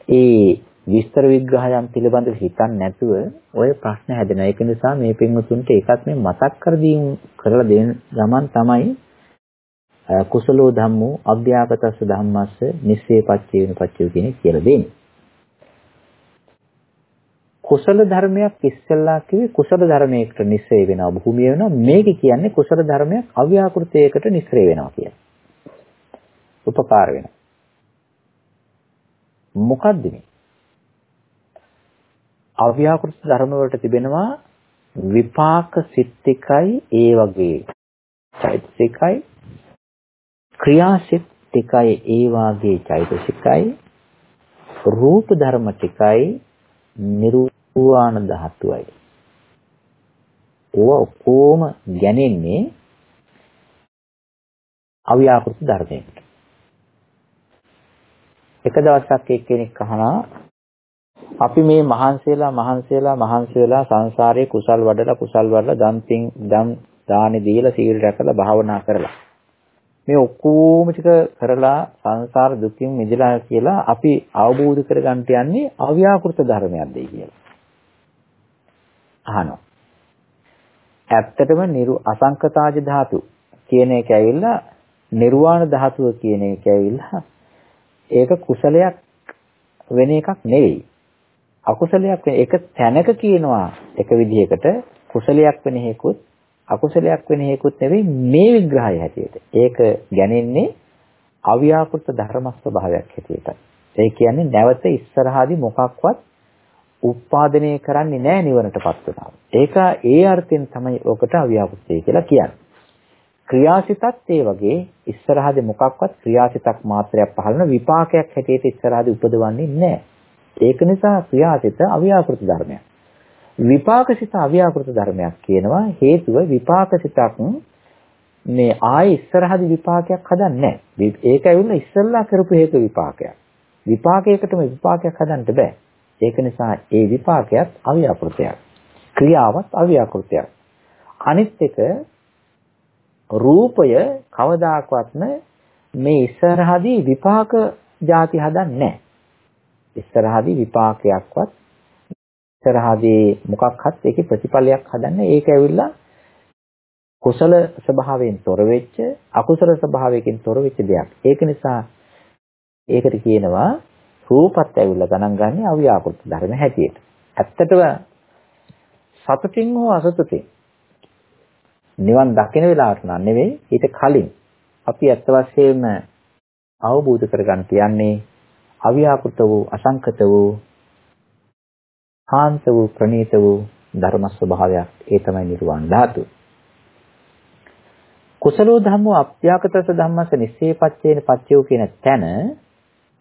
ඒ විස්තර විග්‍රහයන් පිළිබඳව හිතන්නේ නැතුව ඔය ප්‍රශ්න හැදෙනවා. ඒක නිසා මේ පින්වතුන්ට ඒකත් මේ මතක් කර දීම් කරලා දෙන ගමන් තමයි කුසලෝ ධම්මෝ අභ්‍යාපතස්ස ධම්මස්ස නිස්සේ පච්චේ වෙන පච්චේ කියන කියලා දෙන්නේ. කුසල ධර්මයක් ඉස්සෙල්ලා කිව්වේ කුසල ධර්මයකට නිස්සේ වෙනවා භූමිය වෙනවා මේක කියන්නේ කුසල ධර්මයක් අව්‍යාකෘතයකට නිස්සේ වෙනවා කියලා. උපකාර වෙනවා. මොකද්ද මේ? අව්‍යාකෘත ධර්ම වලට තිබෙනවා විපාක සිත් එකයි ඒ වගේ චෛතසිකයි ක්‍රියාසිත ටිකයි ඒ වාගේ චෛතසිකයි රූප ධර්ම ටිකයි නිර්වාණ ධාතුවයි. ඒවා ඔක්කොම ගැනෙන්නේ අව්‍යාකෘත ධර්මයකට. එක දවසක් එක්කෙනෙක් අහනවා අපි මේ මහන්සියලා මහන්සියලා මහන්සි වෙලා සංසාරයේ කුසල් වඩලා කුසල් වඩලා දන් පින් දන් දානි දීලා සීල් රැකලා භාවනා කරලා මේ ඔක්කොම ටික කරලා සංසාර දුකින් මිදලා කියලා අපි අවබෝධ කරගන්න යන්නේ අව්‍යාකෘත ධර්මයක්ද කියලා. අහනවා. ඇත්තටම නිරු අසංකතාජ ධාතු කියන එක ඇවිල්ලා නිර්වාණ ධාතුව කියන එක ඇවිල්ලා ඒක කුසලයක් වෙන එකක් නෙවෙයි. අකුසලයක් වෙන එක තැනක කියනවා එක විදිහකට කුසලයක් වෙන හේකුත් අකුසලයක් වෙන හේකුත් නෙවෙයි මේ විග්‍රහය හැටියට. ඒක ගැනෙන්නේ අව්‍යාකෘත ධර්ම ස්වභාවයක් හැටියට. ඒ කියන්නේ නැවත ඉස්සරහාදී මොකක්වත් උත්පාදනය කරන්නේ නැහැ නිවනටපත් වෙනවා. ඒක ඒ අර්ථයෙන් තමයි ඔකට අව්‍යාකෘතය කියලා කියන්නේ. ක්‍රියාසිතත් ඒ වගේ ඉස්සරහදී මොකක්වත් ක්‍රියාසිතක් මාත්‍රයක් පහළන විපාකයක් හැටියට ඉස්සරහදී උපදවන්නේ නැහැ. ඒක නිසා ක්‍රියාසිත අව්‍යාකෘත ධර්මයක්. විපාකසිත අව්‍යාකෘත ධර්මයක් කියනවා හේතුව විපාකසිතක් මේ ආයේ ඉස්සරහදී විපාකයක් හදන්නේ නැහැ. ඒක ඇවිල්ලා ඉස්සල්ලා කරපු හේතු විපාකයක්. විපාකයකටම විපාකයක් හදන්න බෑ. ඒක නිසා ඒ විපාකයක් අව්‍යාකෘතයක්. ක්‍රියාවත් අව්‍යාකෘතයක්. අනිත් එක රූපය කවදාකවත්ම මේ ඉස්සරහදී විපාක ಜಾති හදන්නේ නැහැ. ඉස්සරහදී විපාකයක්වත් ඉස්සරහදී මොකක්වත් ඒකේ ප්‍රතිඵලයක් හදන්න ඒක ඇවිල්ලා කුසල ස්වභාවයෙන් තොර වෙච්ච අකුසල ස්වභාවයකින් තොර වෙච්ච දෙයක්. ඒක නිසා ඒකට කියනවා රූපත් ඇවිල්ලා ගණන් ගන්න අව්‍යාකෘත ධර්ම හැටියට. ඇත්තටම සතුටින් හෝ අසතුටින් නිවන් දකින වෙලාවට නන් නෙවෙයි ඊට කලින් අපි ඇත්ත වශයෙන්ම අවබෝධ කරගන්න තියන්නේ අව්‍යාකෘත වූ අසංකත වූ හාන්ත වූ ප්‍රණීත වූ ධර්ම ස්වභාවයක් ඒ තමයි නිර්වාණ ධාතුව. කුසලෝ ධම්මෝ අප්‍යාකතස ධම්මස නිස්සේපච්චේන පච්චයෝ කියන තැන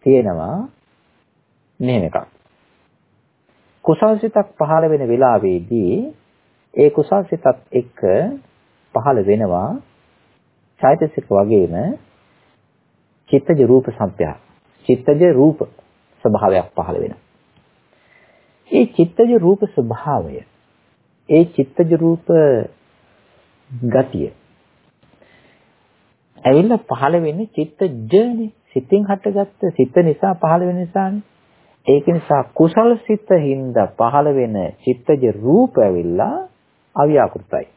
තියෙනවා මෙහෙම එකක්. කුසල්සිතක් පහළ වෙන වෙලාවේදී ඒ කුසල්සිතත් එක්ක පහළ වෙනවා චෛතසික වගේම චිත්තජ රූප සම්ප්‍රය. චිත්තජ රූප ස්වභාවයක් පහළ වෙනවා. ඒ චිත්තජ රූප ස්වභාවය ඒ චිත්තජ රූප ගතිය ඇවිල්ලා පහළ වෙන්නේ චිත්තජනේ සිතින් හටගත්ත සිත නිසා පහළ වෙන නිසානේ ඒක නිසා කුසල සිත හින්දා පහළ වෙන චිත්තජ රූප ඇවිල්ලා අව්‍යාකෘතයි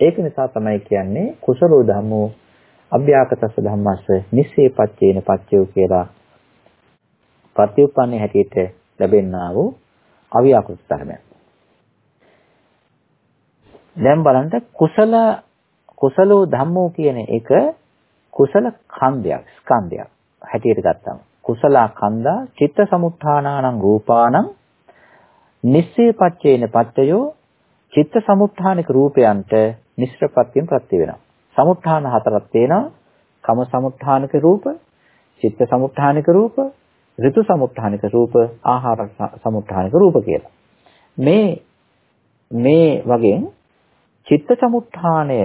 ඒක නිසා තමයි කියන්නේ කුසලෝ ධම්මෝ අභ්‍යාකතස්ස ධම්මස්ස නිස්සේපච්චේන පච්චයෝ කියලා ප්‍රතිඋපන්නේ හැටියට ලැබෙන්නා වූ අව්‍යාකෘත ධර්මයක්. දැන් බලන්න කුසල කුසලෝ ධම්මෝ කියන එක කුසල ඛණ්ඩයක් ස්කන්ධයක් හැටියට ගත්තම කුසල ඛණ්ඩා චිත්ත සමුත්ථානානං රූපානං නිස්සේපච්චේන පච්චයෝ චිත්ත සමුත්ථානික රූපයන්ට මිශ්‍රපත්යෙන් ප්‍රත්‍ය වෙනවා. සමුත්ථාන හතරක් තියෙනවා. කම සමුත්ථානික රූප, චිත්ත සමුත්ථානික රූප, ඍතු සමුත්ථානික රූප, ආහාර සමුත්ථානික රූප කියලා. මේ මේ වගේ චිත්ත සමුත්ථානය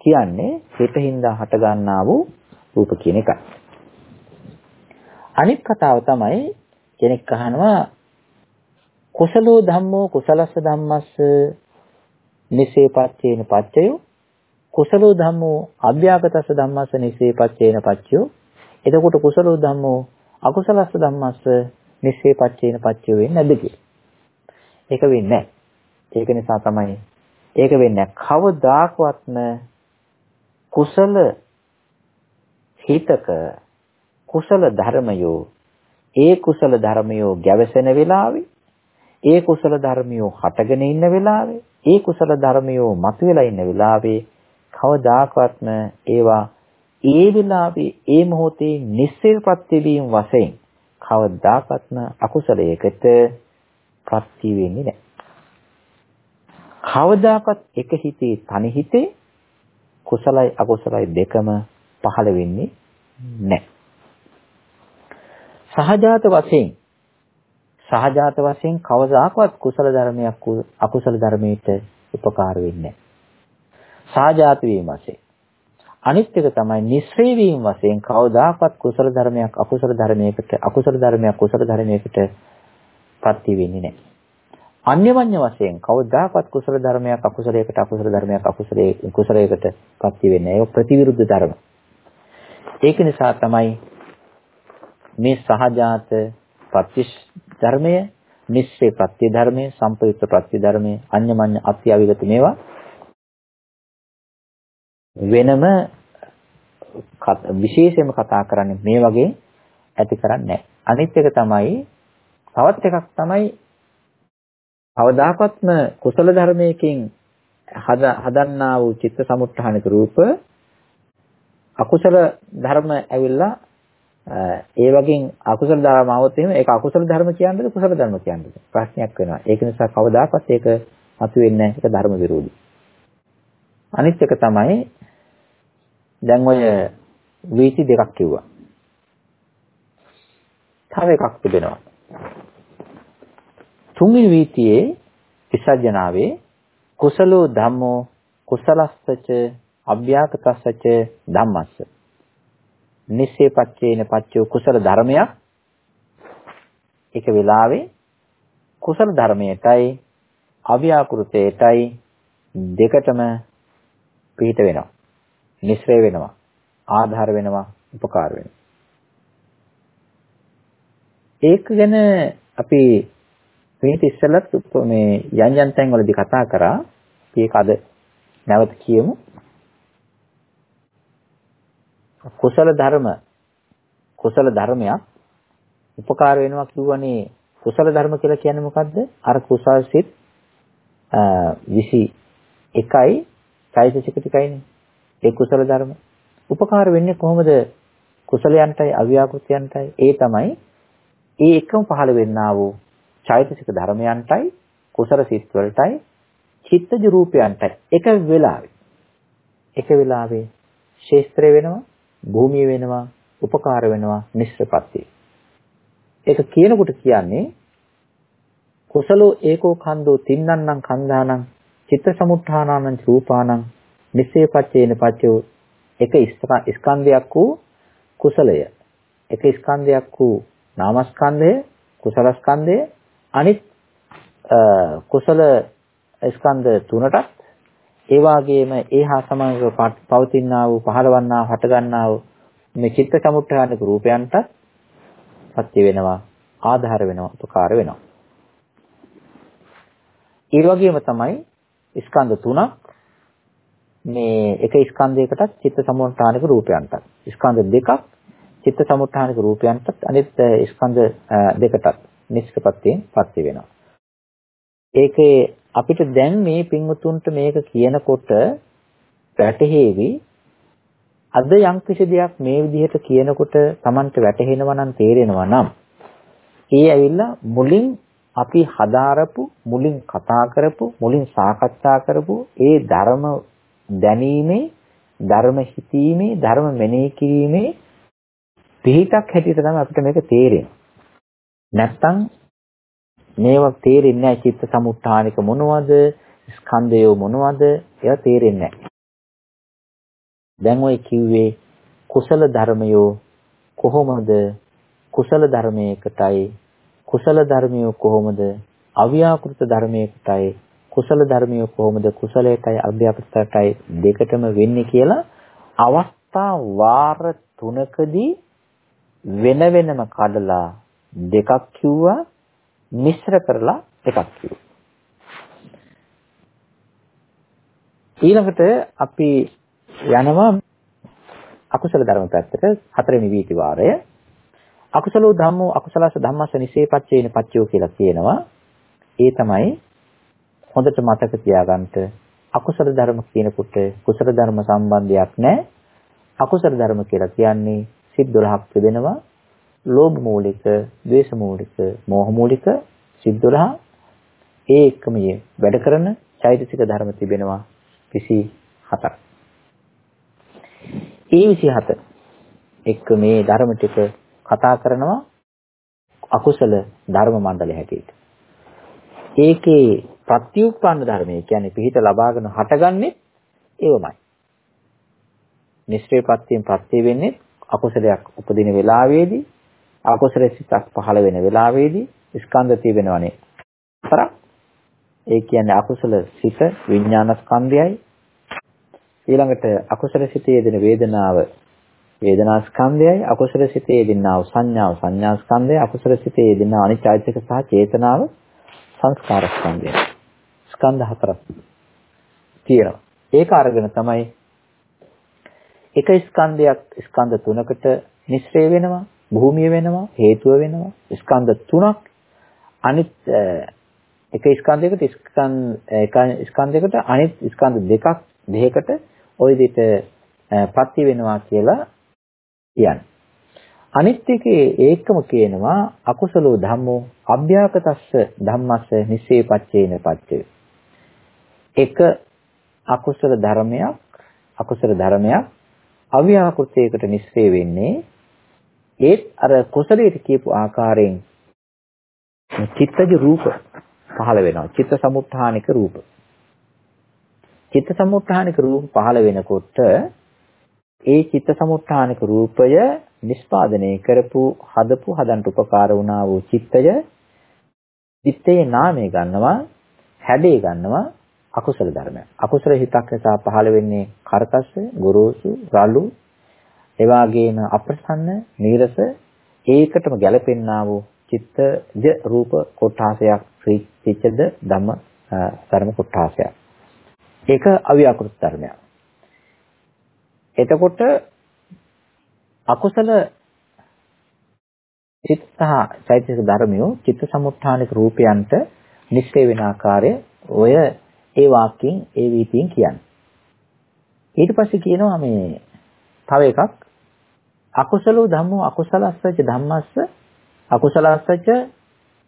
කියන්නේ හිතින්දා හට ගන්නා වූ රූප කියන එකයි. අනිත් කතාව තමයි කෙනෙක් අහනවා කුසලෝ ධම්මෝ කුසලස්ස ධම්මස්ස නිසේපච්චේන පච්චයෝ කුසලෝ ධම්මෝ අභ්‍යාගතස්ස ධම්මස්ස නිසේපච්චේන පච්චයෝ එතකොට කුසලෝ ධම්මෝ අකුසලස්ස ධම්මස්ස නිසේපච්චේන පච්චයෝ වෙන්නේ නැද්ද කියලා. ඒක වෙන්නේ නැහැ. ඒක නිසා තමයි ඒක වෙන්නේ කවදාකවත්ම කුසල හිතක කුසල ධර්මයෝ ඒ කුසල ධර්මයෝ ගැවසෙන වෙලාවේ ඒ කුසල ධර්මියෝ හටගෙන ඉන්න වෙලාවේ ඒ කුසල ධර්මියෝ මතුවලා ඉන්න වෙලාවේ කවදාකවත්ම ඒවා ඒ වෙලාවේ ඒ මොහොතේ නිස්සෙල් ප්‍රතිවීම වශයෙන් කවදාකවත්ම අකුසලයකට ප්‍රති වෙන්නේ නැහැ. කවදාකවත් එක හිතේ තනි හිතේ කුසලයි අකුසලයි දෙකම පහළ වෙන්නේ නැහැ. සහජාත වශයෙන් සහජාත වශයෙන් කවදාකවත් කුසල ධර්මයක් අකුසල ධර්මයට උපකාර වෙන්නේ නැහැ. සහජාත වීම වශයෙන්. අනිත් එක තමයි නිස්සේ වීම වශයෙන් කවදාකවත් කුසල ධර්මයක් අකුසල ධර්මයකට අකුසල ධර්මයක් කුසල ධර්මයකට ප්‍රති වෙන්නේ නැහැ. අන්‍යවන්‍ය වශයෙන් කවදාකවත් කුසල ධර්මයක් අකුසලයකට අකුසල ධර්මයක් අකුසලයේ කුසලයකට ප්‍රති වෙන්නේ නැහැ. ඒක ප්‍රතිවිරුද්ධ ධර්ම. ඒක නිසා තමයි මේ සහජාත ප්‍රතිශ ධර්මය, නිස්සේ ප්‍රත්‍ය ධර්මය, සම්පයුක්ත ප්‍රත්‍ය ධර්මය, අඤ්ඤමඤ්ඤ අත්‍යවිගත මේවා වෙනම විශේෂයෙන්ම කතා කරන්නේ මේ වගේ ඇති කරන්නේ නැහැ. අනිත් එක තමයි තවත් එකක් තමයි අවදාකත්ම කුසල ධර්මයකින් හදන්නා වූ චිත්ත සමුත්ථානික රූප අකුසල ධර්ම ඇවිල්ලා ඒ වගේ අකුසල ධර්ම આવොත් එහෙම ඒක අකුසල ධර්ම කියන්නේද කුසල ධර්ම කියන්නේද ප්‍රශ්නයක් වෙනවා. ඒක නිසා කවදාකවත් ඒක මතුවෙන්නේ නැහැ. ඒක ධර්ම විරෝධී. අනිත් එක තමයි දැන් ඔය වීති දෙකක් කිව්වා. තව එකක් තිබෙනවා. තුන්වෙනි වීතියේ විසර්ජනාවේ කුසලෝ ධම්මෝ කුසලස්සච අභ්‍යාකතස්සච ධම්මස්ස නිස්සේපච්චේන පච්චෝ කුසල ධර්මයක් ඒක වෙලාවේ කුසල ධර්මයටයි අව්‍යාකෘතයටයි දෙකටම පිහිට වෙනවා නිස්සය වෙනවා ආධාර වෙනවා උපකාර වෙනවා ඒක ගැන අපි මේක ඉස්සෙල්ලත් මේ යන් යන් තැන් වලදී කතා කරා ඒක අද නැවත කියමු කුසල ධර්ම කුසල ධර්මයක් උපකාර වෙනවා කියවනේ කුසල ධර්ම කියලා කියන්නේ මොකද්ද? අර කුසල් සිත් 21යි චෛතසික ටිකයිනේ. ඒ කුසල ධර්ම. උපකාර වෙන්නේ කොහොමද? කුසලයන්ටයි අව්‍යාකෘතයන්ටයි. ඒ තමයි ඒ එකම පහළ වෙන්නා වූ චෛතසික ධර්මයන්ටයි කුසල සිත් වලටයි චිත්තජ රූපයන්ටයි. එක වෙලාවේ. එක වෙලාවේ ශේස්ත්‍රය වෙනවා භූමිය වෙනවා උපකාර වෙනවා නිස්සපත්තිය ඒක කියනකොට කියන්නේ කුසලෝ ඒකෝ කන්දෝ තින්නන්නම් කන්දානම් චිත්ත සමුත්ථානානං රූපානං නිස්සේපච්චේන පච්චෝ එක ස්කන්ධයක් වූ කුසලය. එක ස්කන්ධයක් වූ නාමස්කන්ධය කුසලස්කන්ධය අනිත් කුසල ස්කන්ධ තුනටත් ඒ වගේම ඒහා සමානව පවතිනා වූ පහළවන්නා හටගන්නා වූ මේ චිත්ත සමුත්ථානික රූපයන්ට සත්‍ය වෙනවා ආධාර වෙනවා උපකාර වෙනවා. ඒ වගේම තමයි ස්කන්ධ තුනක් මේ එක ස්කන්ධයකටත් චිත්ත සමුත්ථානික රූපයන්ටත් ස්කන්ධ දෙකක් චිත්ත සමුත්ථානික රූපයන්ටත් අනිත් ස්කන්ධ දෙකටත් නිෂ්කපත්තියෙන් පත්‍ය වෙනවා. ඒකේ අපිට දැන් මේ පින්වුතුන්ට මේක කියනකොට වැටහෙවි අද යම් කිසි දෙයක් මේ විදිහට කියනකොට Tamanට වැටහෙනවා නම් තේරෙනවා නම් ඒ ඇවිල්ලා මුලින් අපි හදාරපු මුලින් කතා කරපු මුලින් සාකච්ඡා කරපු ඒ ධර්ම දැනීමේ ධර්ම හිතීමේ ධර්ම මෙනෙහි කිරීමේ පිහිටක් හැටියට තමයි අපිට මේක තේරෙන්නේ. නැත්තම් මේවා තේරෙන්නේ නැහැ චිත්ත සමුත්ථානික මොනවද ස්කන්ධය මොනවද ඒවා තේරෙන්නේ නැහැ. දැන් ඔය කිව්වේ කුසල ධර්මයෝ කොහොමද කුසල ධර්මයකටයි කුසල ධර්මයෝ කොහොමද අව්‍යාකෘත ධර්මයකටයි කුසල ධර්මයෝ කොහොමද කුසලයටයි අව්‍යාකෘතයටයි දෙකටම වෙන්නේ කියලා අවස්ථා වාර තුනකදී වෙන වෙනම කඩලා දෙකක් කිව්වා මිශ්‍ර කරලා එකක් කිව්වා. ඊළඟට අපි යනවා අකුසල ධර්ම පැත්තට හතරවෙනි වීති වාරය. අකුසලෝ ධම්මෝ අකුසලස ධම්මස නිසේපච්චේන පච්චයෝ කියලා කියනවා. ඒ තමයි හොඳට මතක තියාගන්න අකුසල ධර්ම කියනකොට කුසල ධර්ම සම්බන්ධයක් නැහැ. අකුසල ධර්ම කියලා කියන්නේ සිත් 12ක් තිබෙනවා. ලෝභ මූලික, ද්වේෂ මූලික, මෝහ මූලික සිත් 12 ඒ එකම වැඩ කරන චෛතසික ධර්ම තිබෙනවා 27ක්. ඒ 27 එක්ක මේ ධර්ම ටික කතා කරනවා අකුසල ධර්ම මණ්ඩලය හැටියට. ඒකේ ප්‍රත්‍යুৎපන්න ධර්මය කියන්නේ පිහිට ලබාගෙන හටගන්නේ ඒවමයි. නිෂ්ක්‍රීය ප්‍රත්‍යයෙන් ප්‍රත්‍ය වෙන්නේ අකුසලයක් උපදින වෙලාවේදී අකුසල සිතක් පහළ වෙන වෙලාවේදී ස්කන්ධ තියෙනවනේ. හතරක්. ඒ කියන්නේ අකුසල සිත විඥාන ස්කන්ධයයි ඊළඟට අකුසල සිතේ දෙන වේදනාව වේදනා ස්කන්ධයයි අකුසල සිතේ දෙන්නා සංඥාව සංඥා ස්කන්ධයයි අකුසල සිතේ දෙන්නා අනිත්‍යයික සහ චේතනාව සංස්කාර ස්කන්ධයයි. ස්කන්ධ හතරක් තියෙනවා. ඒක අරගෙන තමයි එක ස්කන්ධයක් ස්කන්ධ තුනකට මිශ්‍රය වෙනවා භූමිය වෙනවා හේතුව වෙනවා ස්කන්ධ තුනක් අනිත් එක ස්කන්ධයකට ස්කන්ධයකට අනිත් ස්කන්ධ දෙකක් දෙකකට ওই විදිහට ප්‍රති වෙනවා කියලා කියන්නේ. අනිත් එකේ ඒකම කියනවා අකුසලෝ ධම්මෝ අභ්‍යාකතස්ස ධම්මස්ස නිස්සේපච්චේන පච්චය. එක අකුසල ධර්මයක් අකුසල ධර්මයක් අව්‍යාකෘතයකට නිස්සේ වෙන්නේ ඒත් අර කුසලයට කියපු ආකාරයෙන් චිත්තජ රූප පහළ වෙනවා. චිත්ත සමුත්ථානික රූප. චිත්ත සමුත්ථානික රූප පහළ වෙනකොට ඒ චිත්ත සමුත්ථානික රූපය නිෂ්පාදනය කරපු හදපු හදන්ට උපකාර වුණා වූ චිත්තය චිත්තේ නාමය ගන්නවා හැඩේ ගන්නවා අකුසල ධර්මයක්. අකුසල හිතක් නිසා පහළ වෙන්නේ කරකස්ස, ගොරෝසු, රළු, එවාගේම අප්‍රසන්න, නීරස ඒකටම ගැලපෙන්නා වූ චිත්තජ රූප කොටාසයක් ශ්‍රීචිත්තද ධම්ම ධර්ම කොටාසයක්. ඒක අව්‍යාකෘත ධර්මයක්. එතකොට අකුසල චිත්ත සහ චෛතසික ධර්මියෝ චිත්ත සමුත්ථානික රූපයන්ට නිශ්චය වෙන ආකාරය ඔය ඒ වාක්‍යයෙන් ඒ වීතියෙන් කියන්නේ. ඊට පස්සේ කියනවා මේ තව එකක් අකුසලෝ ධම්මෝ අකුසලස්සච ධම්මස්ස අකුසලස්සච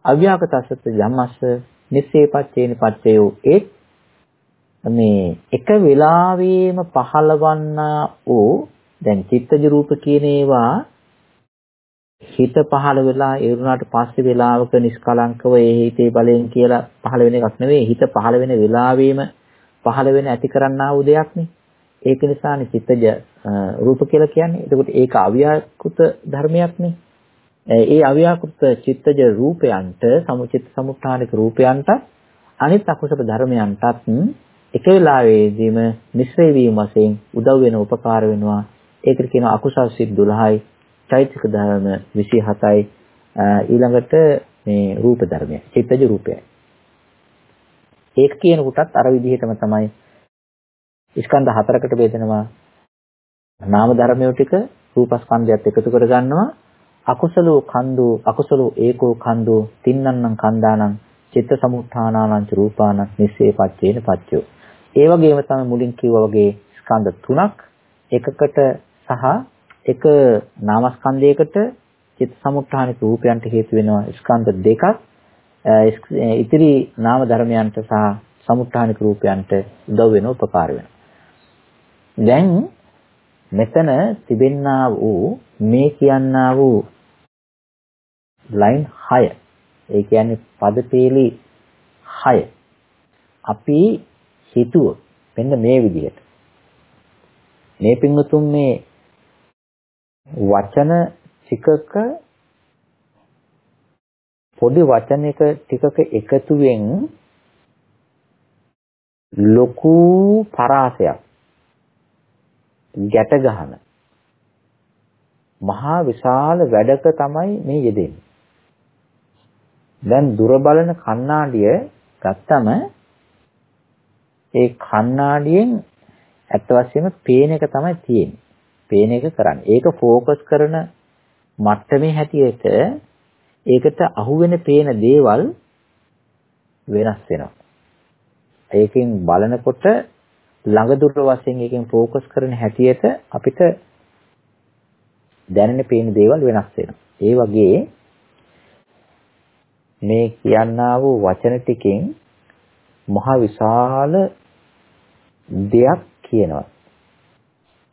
අව්‍යාකතස්සච ධම්මස්ස නිස්සේපච්චේන පච්චයෝ ඒ මේ එක වෙලාවෙම පහළවන්නා වූ දැන් චිත්තජ රූප කියන ඒවා හිත පහළ වෙලා ඒ වුණාට පස්සේ වෙලාවක නිෂ්කලංකව ඒ හිතේ බලයෙන් කියලා පහළ වෙන එකක් නෙවෙයි. හිත පහළ වෙන වෙලාවෙම පහළ වෙන ඇති කරන්නා වූ දෙයක් නේ ඒක නිසානේ චිත්තජ රූප කියලා කියන්නේ. එතකොට ඒක අව්‍යාකෘත ධර්මයක් නේ ඒ අව්‍යාකෘත චිත්තජ රූපයන්ට සමුචිත සමුත්ථානික රූපයන්ට අනිත් අකුසල ධර්මයන්ටත් එක වෙලාවෙදීම මිශ්‍රේ වීම වශයෙන් උදව් වෙන උපකාර වෙනවා. ඒකට කියනවා අකුසල් සිත් 12යි චෛතසික ධර්ම 27යි ඊළඟට මේ රූප ධර්මය චිත්තජ රූපයයි. ඒක කියන කොටත් අර විදිහටම තමයි ස්කන්ධ හතරකට බෙදෙනවා. නාම ධර්මයෝ ටික රූපස්කන්ධයත් එකතු කර ගන්නවා අකුසලෝ කන්දෝ අකුසලෝ ඒකෝ කන්දෝ තින්නන්නම් කන්දානම් චිත්ත සමුත්ථානානං රූපානං නිස්සේ පච්චේන පච්චෝ. ඒ වගේම තමයි මුලින් කිව්වා වගේ ස්කන්ධ තුනක් එකකට සහ එක නාමස්කන්ධයකට චිත්ත සමුත්ථානික රූපයන්ට හේතු වෙනවා ස්කන්ධ දෙකක්. ඉතිරි නාම ධර්මයන්ට සහ සමුත්ථානික රූපයන්ට උදව් වෙන උපකාර වෙනවා දැන් මෙතන තිබෙන්නා වූ මේ කියන්නා වූ ලයින් 6 ඒ කියන්නේ පදපේලි 6 අපි හිතුවොත් මෙන්න මේ විදිහට. මේ පින්වතුන් මේ වචන ටිකක පොඩි වචනයක ටිකක එකතුවෙන් ලොකු පරාසයක් ගැට ගහන මහා විශාල වැඩක තමයි මේ යෙදෙන්නේ. දැන් දුර බලන කණ්ණාඩිය ගත්තම ඒ කණ්ණාඩියෙන් ඇත්ත වශයෙන්ම පේන එක තමයි තියෙන්නේ. පේන එක කරන්නේ. ඒක ફોકસ කරන මට්ටමේ හැටියට ඒකට අහුවෙන පේන දේවල් වෙනස් වෙනවා. ඒකෙන් බලනකොට ළඟ දුර වශයෙන් එකෙන් ફોકસ කරන හැටියට අපිට දැනෙන පේන දේවල් වෙනස් වෙනවා. ඒ වගේ මේ කියන්නා වූ වචන ටිකෙන් මහ විශාල දෙයක් කියනවා.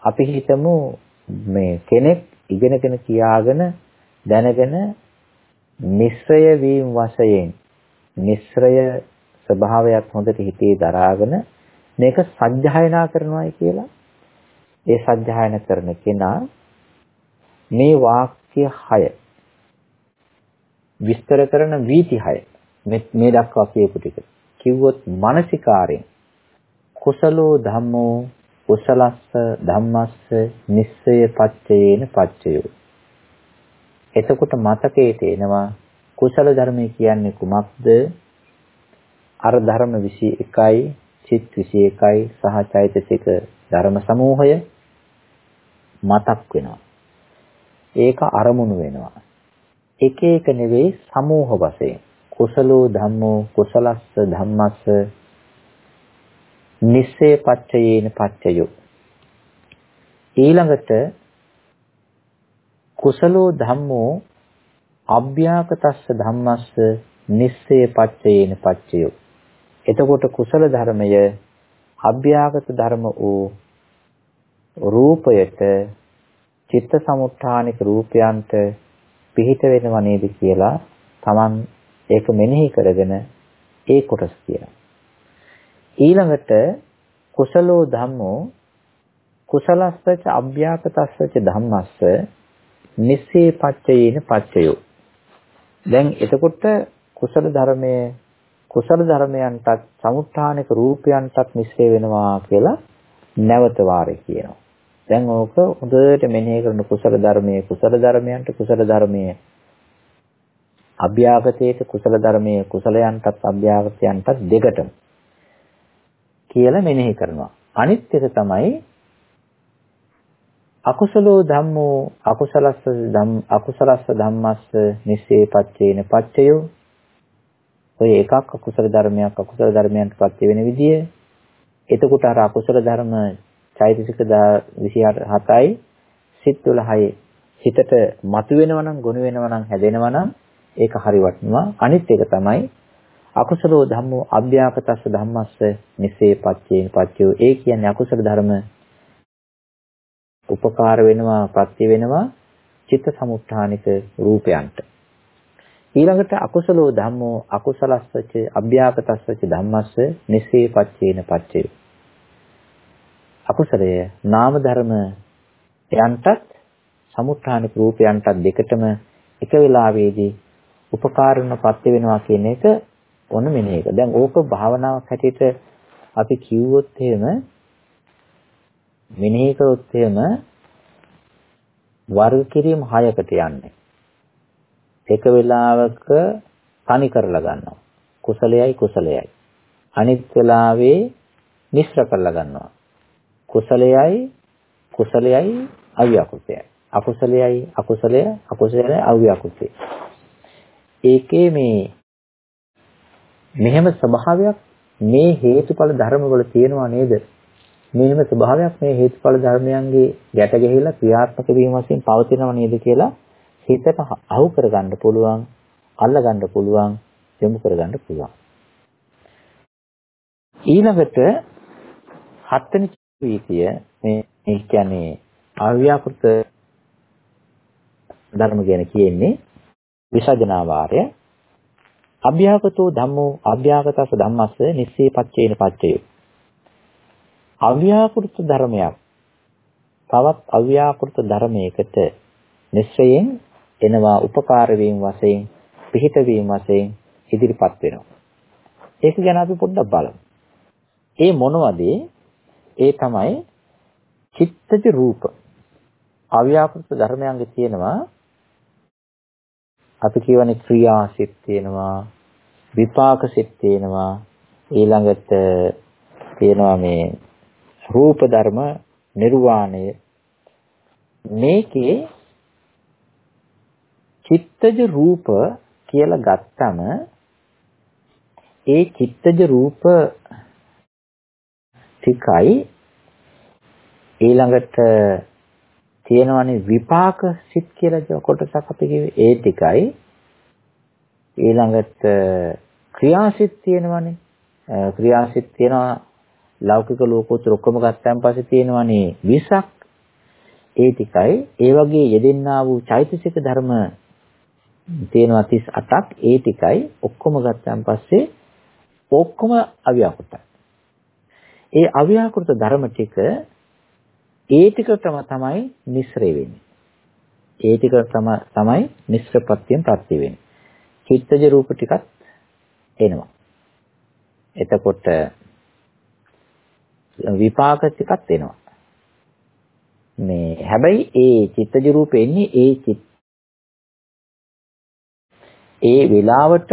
අපි හිතමු මේ කෙනෙක් ඉගෙනගෙන කියාගෙන දැනගෙන මිශ්‍රය වීම වශයෙන් මිශ්‍රය ස්වභාවයක් හොඳට හිතේ දරාගෙන මේක සත්‍යයනා කරනවායි කියලා. ඒ සත්‍යයන කරන කෙනා මේ වාක්‍ය 6 විස්තර කරන වීති 6 මේ දක්වා කියපු ටික. කිව්වොත් මානසිකාරයෙන් කුසලෝ ධම්මෝ කුසලස්ස ධම්මස්ස නිස්සය පච්චයේන පච්චයෝ එතකොට මතකයේ තේනවා කුසල ධර්මය කියන්නේ කුමක්ද අර ධර්ම 21යි චිත් 21යි සහ චෛතසික ධර්ම සමූහය මතක් වෙනවා. ඒක අරමුණු වෙනවා. එක එක නෙවෙයි සමූහ වශයෙන් කුසලෝ ධම්මෝ කුසලස්ස ධම්මස්ස නිස්සේ පච්චයේන පච්චයෝ ඊළඟට කුසලෝ ධම්මෝ අභ්‍යාකතස්ස ධම්මස්ස නිස්සේ පච්චයේන පච්චයෝ එතකොට කුසල ධර්මය අභ්‍යාගත ධර්ම වූ රූපයට චිත්ත සමුත්ථානික රූපයන්ට පිහිට වෙනව නේද කියලා Taman ඒක මෙනෙහි කරගෙන ඒ කොටස කියනවා. ඊළඟට කුසලෝ ධම්මෝ කුසලස්සච අභ්‍යාකතස්සච ධම්මස්ස නිස්සේ පච්චයේන පච්චයෝ. දැන් එතකොට කුසල ධර්මයේ කුසල ධර්මයන්ටත් සමුත්ථානික රූපයන්ටත් මිශ්‍ර වෙනවා කියලා නැවත වාරේ කියනවා. දැන් ඕක හොඳට මෙනෙහි කරන කුසල ධර්මයේ කුසල ධර්මයන්ට කුසල ධර්මයේ අභ්‍යාගතයේට කුසල ධර්මයේ කුසලයන්ටත් අභ්‍යාගතයන්ටත් දෙකටම කියලා මෙනෙහි කරනවා. අනිත් එක තමයි අකුසලෝ ධම්මෝ අකුසලස්ස ධම් අකුසලස්ස ධම්මස්ස නිස්සේ පච්චේන පච්චයෝ ඔය එකක් අකුසල ධර්මයක් අකුසල ධර්මයන්ට පත් වෙන විදිය එතකොට අර අකුසල ධර්ම චෛතසික 27යි සිත් 12යි හිතට මතුවෙනවා නම් ගොනු වෙනවා නම් හැදෙනවා නම් ඒක හරි වටිනවා. අනිත් එක තමයි අකුසලෝ ධම්මෝ අභ්‍යාකතස්ස ධම්මස්ස නිසේ පච්චේන පච්චයෝ ඒ කියන්නේ අකුසල ධර්ම උපකාර වෙනවා ප්‍රත්‍ය වෙනවා චිත්ත සමුත්ථානික රූපයන්ට. ඊළඟට අකුසලෝ ධම්මෝ අකුසලස්සච අභ්‍යාකතස්සච ධම්මස්ස නිසේ පච්චේන පච්චයෝ අකුසලය නාම ධර්ම යන්ටත් සමුත්ථානික රූපයන්ටත් දෙකටම එක වෙලාවේදී උපකාරණපත්‍ය වෙනවා කියන එක ඔන්න මෙන්න එක. දැන් ඕක භාවනාවක් හැටියට අපි කිව්වොත් එහෙම මෙනෙහි කරොත් එහෙම වර්ග කිරීම 6කට යන්නේ. එක වෙලාවක තනි කරලා ගන්නවා. කුසලයයි කුසලයයි. අනිත් වෙලාවේ මිශ්‍ර කරලා ගන්නවා. කුසලයයි කුසලයයි අව්‍යාකෘතයයි. අකුසලයයි අකුසලය අකුසලයයි අව්‍යාකෘතය. ඒකේ මේ මෙහෙම ස්වභාවයක් මේ හේතුඵල ධර්ම වල තියෙනවා නේද? මෙහෙම ස්වභාවයක් මේ හේතුඵල ධර්මයන්ගේ ගැට ගැහිලා ක්‍රියාත්මක වීම වශයෙන් පවතිනව නේද කියලා හිතට අහු කරගන්න පුළුවන්, අල්ලගන්න පුළුවන්, යොමු කරගන්න පුළුවන්. ඊළඟට හත්වෙනි වීතිය මේ ඒ කියන්නේ අව්‍යාකෘත ධර්ම ගැන කියන්නේ විසජනා වාරය අභ්‍යාගතෝ ධම්මෝ අභ්‍යාගතස ධම්මස්ස නිස්සේ පච්චේන පච්චයෝ. අව්‍යාකෘත ධර්මයක්. තවත් අව්‍යාකෘත ධර්මයකට නිශ්චයෙන් එනවා උපකාර වීම වශයෙන් පිහිට වීම වශයෙන් ඉදිරිපත් වෙනවා. ඒක ගැන අපි පොඩ්ඩක් බලමු. ඒ මොනවද? ඒ තමයි චිත්තජ රූප. අව්‍යාකෘත ධර්මයන්ගේ තියෙනවා අපි කියවනේ ක්‍රියාසිත තියෙනවා විපාක සිත් තියෙනවා. ඊළඟට තියෙනවා මේ රූප ධර්ම නිර්වාණය. මේකේ චිත්තජ රූප කියලා ගත්තම ඒ චිත්තජ රූප tikai ඊළඟට තියෙනවනේ විපාක සිත් කියලා කොටසක් අපි කිව්වේ ඒ tikai ඊළඟට ක්‍රියාසිත තියෙනවනේ. ක්‍රියාසිත තියෙනවා ලෞකික ලෝකෝත්තර ඔක්කොම ගත්තාන් පස්සේ තියෙනවනේ 20ක්. ඒ ටිකයි ඒ වගේ යෙදෙන්නා වූ චෛතසික ධර්ම තියෙනවා 38ක්. ඒ ටිකයි ඔක්කොම ගත්තාන් පස්සේ ඔක්කොම අව්‍යාකෘතයි. ඒ අව්‍යාකෘත ධර්ම ටික ඒ ටිකටම තමයි මිශ්‍රය වෙන්නේ. ඒ ටික තමයි මිශ්‍රපත්‍යයෙන් ප්‍රත්‍ය වෙන්නේ. චිත්තජ රූප ටිකත් එනවා. එතකොට විපාක ටිකක් එනවා. මේ හැබැයි ඒ චිත්තජ රූප එන්නේ ඒ චිත් ඒ වෙලාවට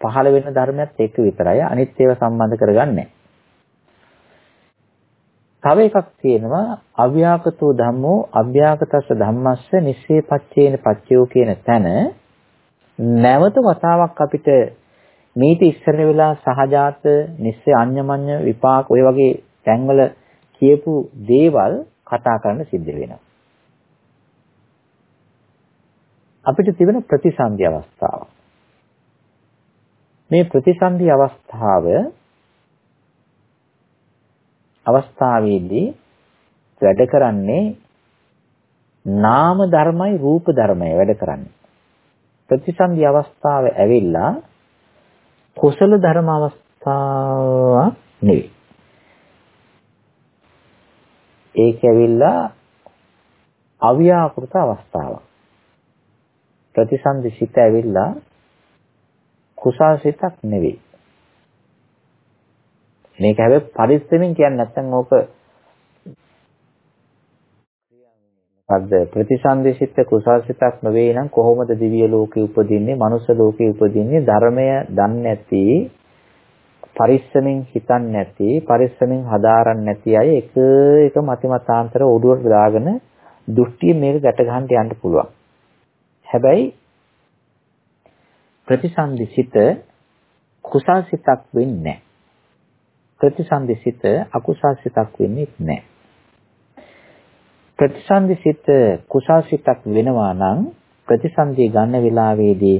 පහළ වෙන ධර්මයක් එක්ක විතරයි අනිත් ඒවා සම්බන්ධ කරගන්නේ තව එකක් තියෙනවා අව්‍යාකතෝ ධම්මෝ අභ්‍යාකතස්ස ධම්මස්ස නිස්සේ පච්චේන පච්චයෝ කියන තැන නැවත වතාවක් අපිට මේක ඉස්සර වෙලා සහජාත නිස්සය අඤ්ඤමඤ්ඤ විපාක ඔය වගේ තැන්වල කියපු දේවල් කතා කරන්න සිද්ධ වෙනවා. අපිට තිබෙන ප්‍රතිසන්දි අවස්ථාව. මේ ප්‍රතිසන්දි අවස්ථාව අවස්ථාවේදී වැඩ කරන්නේ නාම ධර්මයි රූප ධර්මයි වැඩ කරන්නේ. ප්‍රතිසන්දි අවස්ථාව ඇවිල්ලා කුසල ධර්ම අවස්ථාවක් නෙවෙයි. ඒක ඇවිල්ලා අව්‍යාකෘත අවස්ථාවක්. ප්‍රතිසන්දි සිත ඇවිල්ලා කුසල් සිතක් නෙවෙයි. මේක හැබැයි පරිස්සමෙන් කියන්නේ නැත්නම් ඕක මොකද්ද? ප්‍රතිසන්දේශිත කුසල්සිතක් නොවේ නම් කොහොමද දිව්‍ය ලෝකේ උපදින්නේ මනුෂ්‍ය ලෝකේ උපදින්නේ? ධර්මය දන්නේ නැති පරිස්සමෙන් හිතන්නේ නැති පරිස්සමෙන් හදාරන්නේ නැති අය එක එක මතිමතාන්තර ඔඩුවට දාගෙන දෘෂ්ටිය මේක ගැට ගන්න යන්න පුළුවන්. හැබැයි ප්‍රතිසන්දිසිත කුසල්සිතක් වෙන්නේ නැහැ. ප්‍රතිසන්දිසිත අකුසල්සිතක් වෙන්නේ නැහැ ප්‍රතිසන්දි සිත කුසල් සිතක් වෙනවා නම් ප්‍රතිසන්දිය ගන්න වෙලාවේදී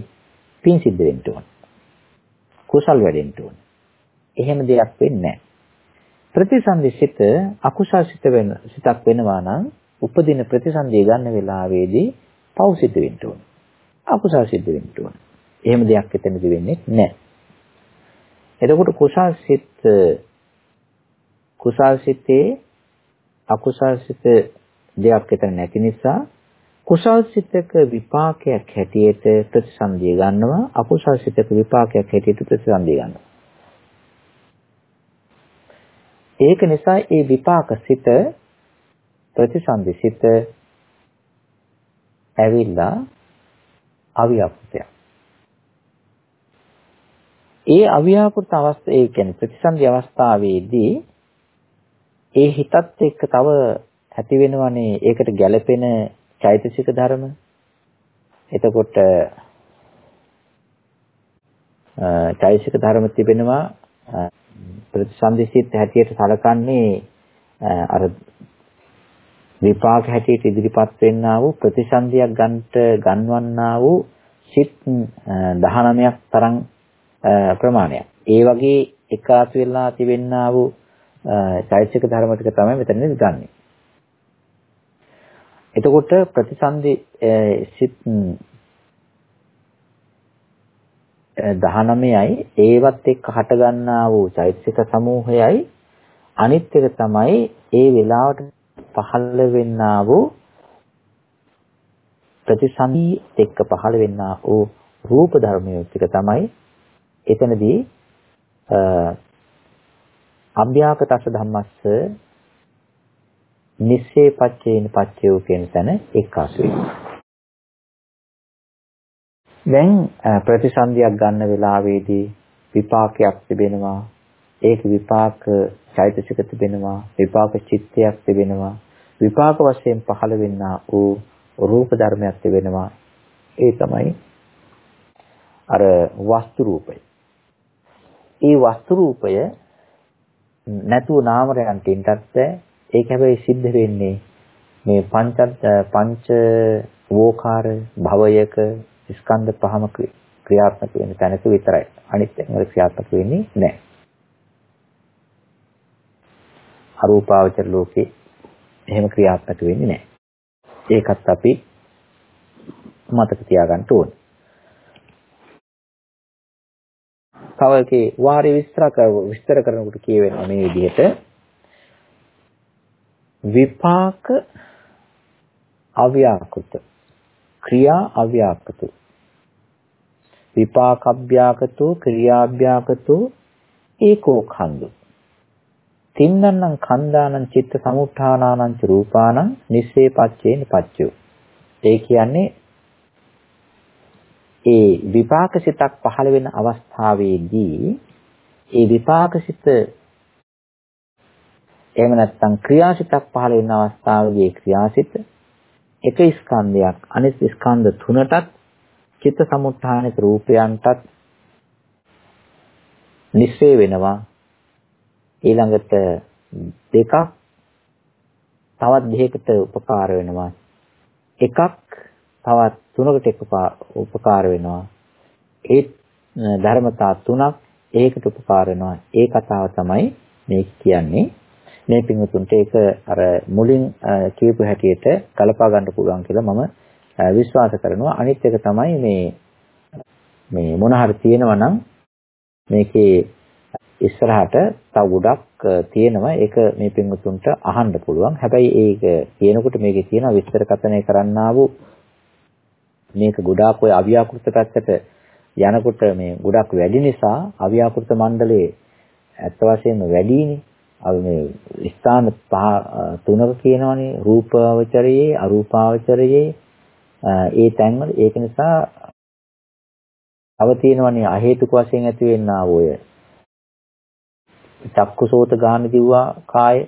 පින් සිද්ධ වෙන්න ඕන. කුසල් වැඩෙන්න ඕන. එහෙම දෙයක් වෙන්නේ නැහැ. ප්‍රතිසන්දි සිත අකුසල් සිත වෙන සිතක් වෙනවා නම් උපදින ප්‍රතිසන්දිය ගන්න වෙලාවේදී පව් සිද්ධ වෙන්න ඕන. අකුසල් සිද්ධ වෙන්න ඕන. එහෙම දෙයක් එතනදි වෙන්නේ නැහැ. එතකොට කුසල් සිත් කුසල් සිතේ අකුසල් සිත දෙයක් එතන නැති නිසා කුසල් සිතක විපාකයක් හැටියට ප්‍රතිසන්දිය ගන්නවා අකුසල් සිතක විපාකයක් හැටියට ප්‍රතිසන්දිය ගන්නවා. ඒක නිසා ඒ විපාක සිත ප්‍රතිසන්දි සිත ඇවිල්ලා අවියප්තය ඒ අවියාකෘත අවස්ථාව ඒ කියන්නේ ප්‍රතිසන්දි අවස්ථාවේදී ඒ හිතත් එක්ක තව ඇති වෙනවනේ ඒකට ගැළපෙන චෛතසික ධර්ම. එතකොට චෛතසික ධර්ම තිබෙනවා ප්‍රතිසන්දිසිත හැටියට සලකන්නේ අර විපාක හැටියට ඉදිරිපත් වෙන්නා වූ ප්‍රතිසන්දියක් ගන්නට ගන්වන්නා වූ සිත් 19ක් තරම් ප්‍රමාණයක්. ඒ වගේ එකාසු වෙලා තිබෙන්නා වූ චෛතසික ධර්ම ටික තමයි මෙතනදී ගන්නෙ. එතකොට ප්‍රතිසන්දි සිත් 19යි ඒවත් එක්ක හට ගන්නා වූ චෛතසික සමූහයයි අනිත් එක තමයි ඒ වෙලාවට පහළ වෙන්නා වූ ප්‍රතිසන්දි එක්ක පහළ වෙන්නා වූ රූප ධර්මයෝ ටික තමයි එතනදී අභ්‍යාකතස ධම්මස්ස නිස්සේ පච්චේන පච්චයෝ කියන තැන එක්කාසු දැන් ප්‍රතිසන්දියක් ගන්න වෙලාවේදී විපාකයක් තිබෙනවා. ඒක විපාක චෛතසික තිබෙනවා විපාක චිත්තයක් තිබෙනවා. විපාක වශයෙන් පහළ වෙන්නා වූ රූප ධර්මයක් තිබෙනවා. ඒ තමයි අර වස්තු රූපය. ඒ වස්තු රූපය නැතුව නාමරයන්ට ඉන්නත් බෑ. ඒක හැබැයි සිද්ධ වෙන්නේ මේ පංච පංච වෝකාර භවයක ස්කන්ධ පහම ක්‍රියාත්මක වෙන තැනක විතරයි. අනිත් තැන්වල ක්‍රියාත්මක වෙන්නේ නැහැ. අරූපාවචර ලෝකේ එහෙම ක්‍රියාත්මක වෙන්නේ නැහැ. ඒකත් අපි මතක තියාගන්න ඕනේ. තව එකේ වාරේ විස්තර විස්තර කරනකොට කියවෙනවා මේ විදිහට. විපාක අව්‍යාකෘත. ක්‍රියා අව්‍යාකෘත. විපාකබ්භ්‍යාකතෝ ක්‍රියාබ්භ්‍යාකතෝ ඒකෝ ඛන්දු තින්නන්නම් කන්දානං චිත්ත සමුත්ථානානං ච රූපානං නිස්සේ පච්චේන පච්චයෝ ඒ කියන්නේ ඒ විපාක සිතක් පහළ වෙන අවස්ථාවේදී ඒ විපාක සිත එහෙම නැත්නම් ක්‍රියාසිතක් පහළ වෙන අවස්ථාවේදී ක්‍රියාසිත එක ස්කන්ධයක් අනිත් ස්කන්ධ තුනටත් චිත්ත සමුත්ථානික රූපයන්ටත් නිස්සේ වෙනවා. ඊළඟට දෙකක් තවත් දෙයකට උපකාර වෙනවා. එකක් තවත් තුනකට උපකාර වෙනවා ඒ ධර්මතා තුනක් ඒකට උපකාර වෙනවා ඒ කතාව තමයි මේ කියන්නේ මේ පින්වතුන්ට ඒක අර මුලින් කියපු හැටියට කලපා ගන්න පුළුවන් කියලා මම විශ්වාස කරනවා. අනිත් එක තමයි මේ මේ මොන හරි තියෙනවා නම් මේකේ ඉස්සරහට තව ගොඩක් තියෙනවා. ඒක මේ පින්වතුන්ට අහන්න පුළුවන්. හැබැයි ඒක කියනකොට මේකේ තියෙන විස්තර කතනය කරන්නා වූ මේක ගොඩාක් ඔය අව්‍යාකෘත පැත්තට යනකොට මේ ගොඩක් වැඩි නිසා අව්‍යාකෘත මණ්ඩලයේ ඇත්ත වශයෙන්ම වැඩිනේ. අපි මේ ස්ථාන පහ තුනක කියනවනේ රූපාවචරයේ අරූපාවචරයේ ඒ තැන්වල. ඒක නිසා අව තියෙනවනේ අහේතුක වශයෙන් ඇති වෙන්නා ඔය චක්කුසෝත ගාන දිව්වා කාය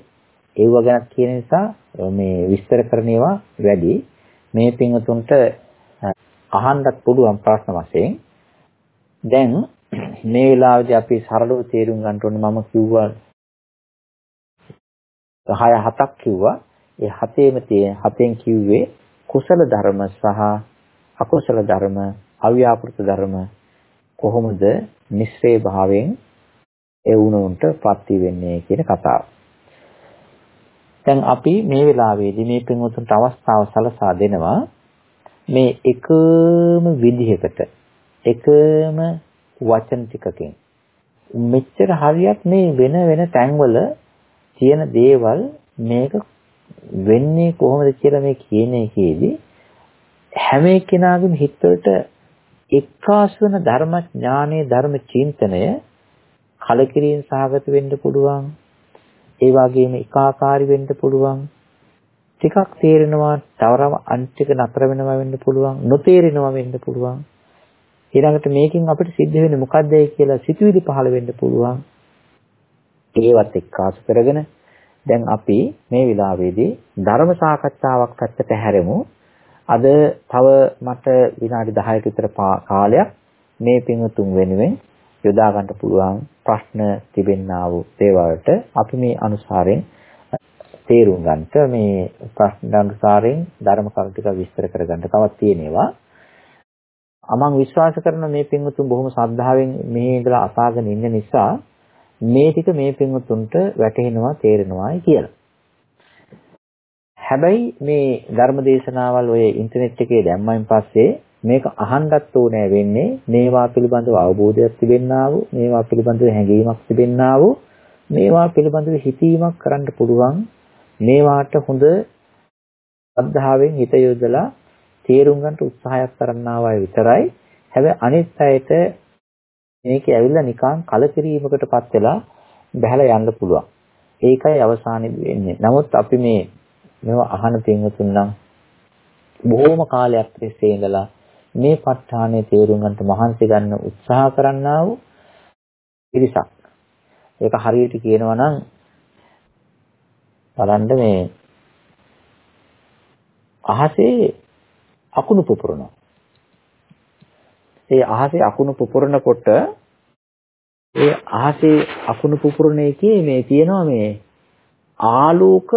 ඒව ගැන කියන නිසා මේ විස්තර කරන ඒවා වැඩි. මේ පින්වතුන්ට අහන්නත් පුළුවන් ප්‍රශ්න වශයෙන් දැන් මේ වෙලාවේදී අපි සරලව තේරුම් ගන්න ඕනේ මම කිව්වා 6 7ක් කිව්වා. ඒ හතේම තියෙන හතෙන් කිව්වේ කුසල ධර්ම සහ අකුසල ධර්ම අව්‍යාපෘත ධර්ම කොහොමද මිශ්‍රේ භාවයෙන් ඒ වුණොන්ට ප්‍රති වෙන්නේ කියන කතාව. දැන් අපි මේ වෙලාවේදී මේ පින්වතුන්ට අවස්ථාව සලසා දෙනවා මේ එකම විදිහකට එකම වචන ටිකකින්. මෙච්චර හරියක් මේ වෙන වෙන තැන්වල තියෙන දේවල් මේක වෙන්නේ කොහොමද කියලා මේ කියන එකේදී හැම එක්කෙනාගේම හිතවලට එක්කාසු වෙන ධර්ම ඥානයේ ධර්ම චින්තනය කලකිරීම සහගත වෙන්න පුළුවන්. ඒ වගේම එකාකාරී වෙන්න පුළුවන්. ටිකක් තේරෙනවා තවරම අන්තික නතර වෙනවා වෙන්න පුළුවන් නොතේරෙනවා වෙන්න පුළුවන්. ඊළඟට මේකෙන් අපිට සිද්ධ වෙන්නේ මොකද්දයි කියලා සිතුවිලි පහළ වෙන්න පුළුවන්. ඒවත් එක්කාසු කරගෙන දැන් අපි මේ වෙලාවේදී ධර්ම සාකච්ඡාවක් පැත්තට හැරෙමු. අද තව මට විනාඩි 10ක විතර කාලයක් මේ පින්තුන් වෙනුවෙන් යොදා ගන්න පුළුවන් ප්‍රශ්න තිබෙන්නා වූ දේවල්ට අපි මේ අනුසාරයෙන් තේරුම් ගන්නට මේ ප්‍රශ්න අනුසාරයෙන් ධර්ම කරුණු ටික විස්තර කරගන්න තවත් තියෙනවා. මම විශ්වාස කරන මේ පින්වතුන් බොහොම ශ්‍රද්ධාවෙන් මෙහි ඉඳලා අසාගෙන ඉන්න නිසා මේ ටික මේ පින්වතුන්ට වැටහෙනවා තේරෙනවායි කියලා. හැබැයි මේ ධර්ම දේශනාවල් ඔය ඉන්ටර්නෙට් එකේ දැම්මයින් පස්සේ මේක අහන්නත් ඕනෑ වෙන්නේ මේවා පිළිබඳව අවබෝධයක් තිබෙන්නා වූ මේවා පිළිබඳව හැඟීමක් තිබෙන්නා වූ මේවා පිළිබඳව හිතීමක් කරන්න පුළුවන් මේවාට හොඳ අද්ධාවෙන් හිත යොදලා තේරුම් ගන්න උත්සාහයක් කරන්නා වයි විතරයි. හැබැයි අනිත් අයට මේකේ ඇවිල්ලා නිකන් කලකිරීමකටපත් වෙලා බහැලා යන්න පුළුවන්. ඒකයි අවසානයේදී වෙන්නේ. නමුත් අපි මේ මේවා අහන පින්වතුන් නම් බොහෝම කාලයක් තිස්සේ ඉඳලා මේ ප ဋ ාණය තේරුම් ගන්නට මහන්සි ගන්න උත්සාහ කරන්නා වූ පිරිසක්. ඒක හරියට කියනවා නම් බලන්න මේ අහසේ අකුණු පුපුරනවා. ඒ අහසේ අකුණු පුපුරනකොට ඒ අහසේ අකුණු පුපුරන එකේ මේ තියෙනවා මේ ආලෝක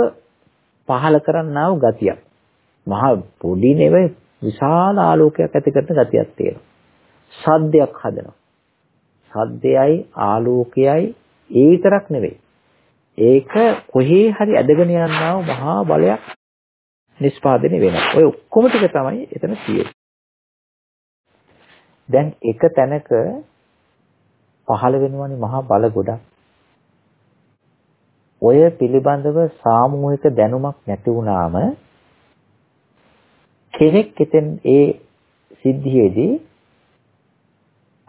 පහල කරන්නා වූ ගතියක්. මහා පොඩි නෙවෙයි විශාල ආලෝකයක් ඇති කරන ගතියක් තියෙනවා. සද්දයක් හදනවා. සද්දයයි ආලෝකයයි ඒ විතරක් නෙවෙයි. ඒක කොහේ හරි ඇදගෙන යනවා මහා බලයක් නිෂ්පාදනය වෙනවා. ඔය ඔක්කොම ටික තමයි එතන තියෙන්නේ. දැන් එක තැනක පහළ වෙනවනේ මහා බල ගොඩක්. ඔය පිළිබඳව සාමූහික දැනුමක් නැති වුණාම කෙනෙක් එතෙන් ඒ සිද්ධියේදී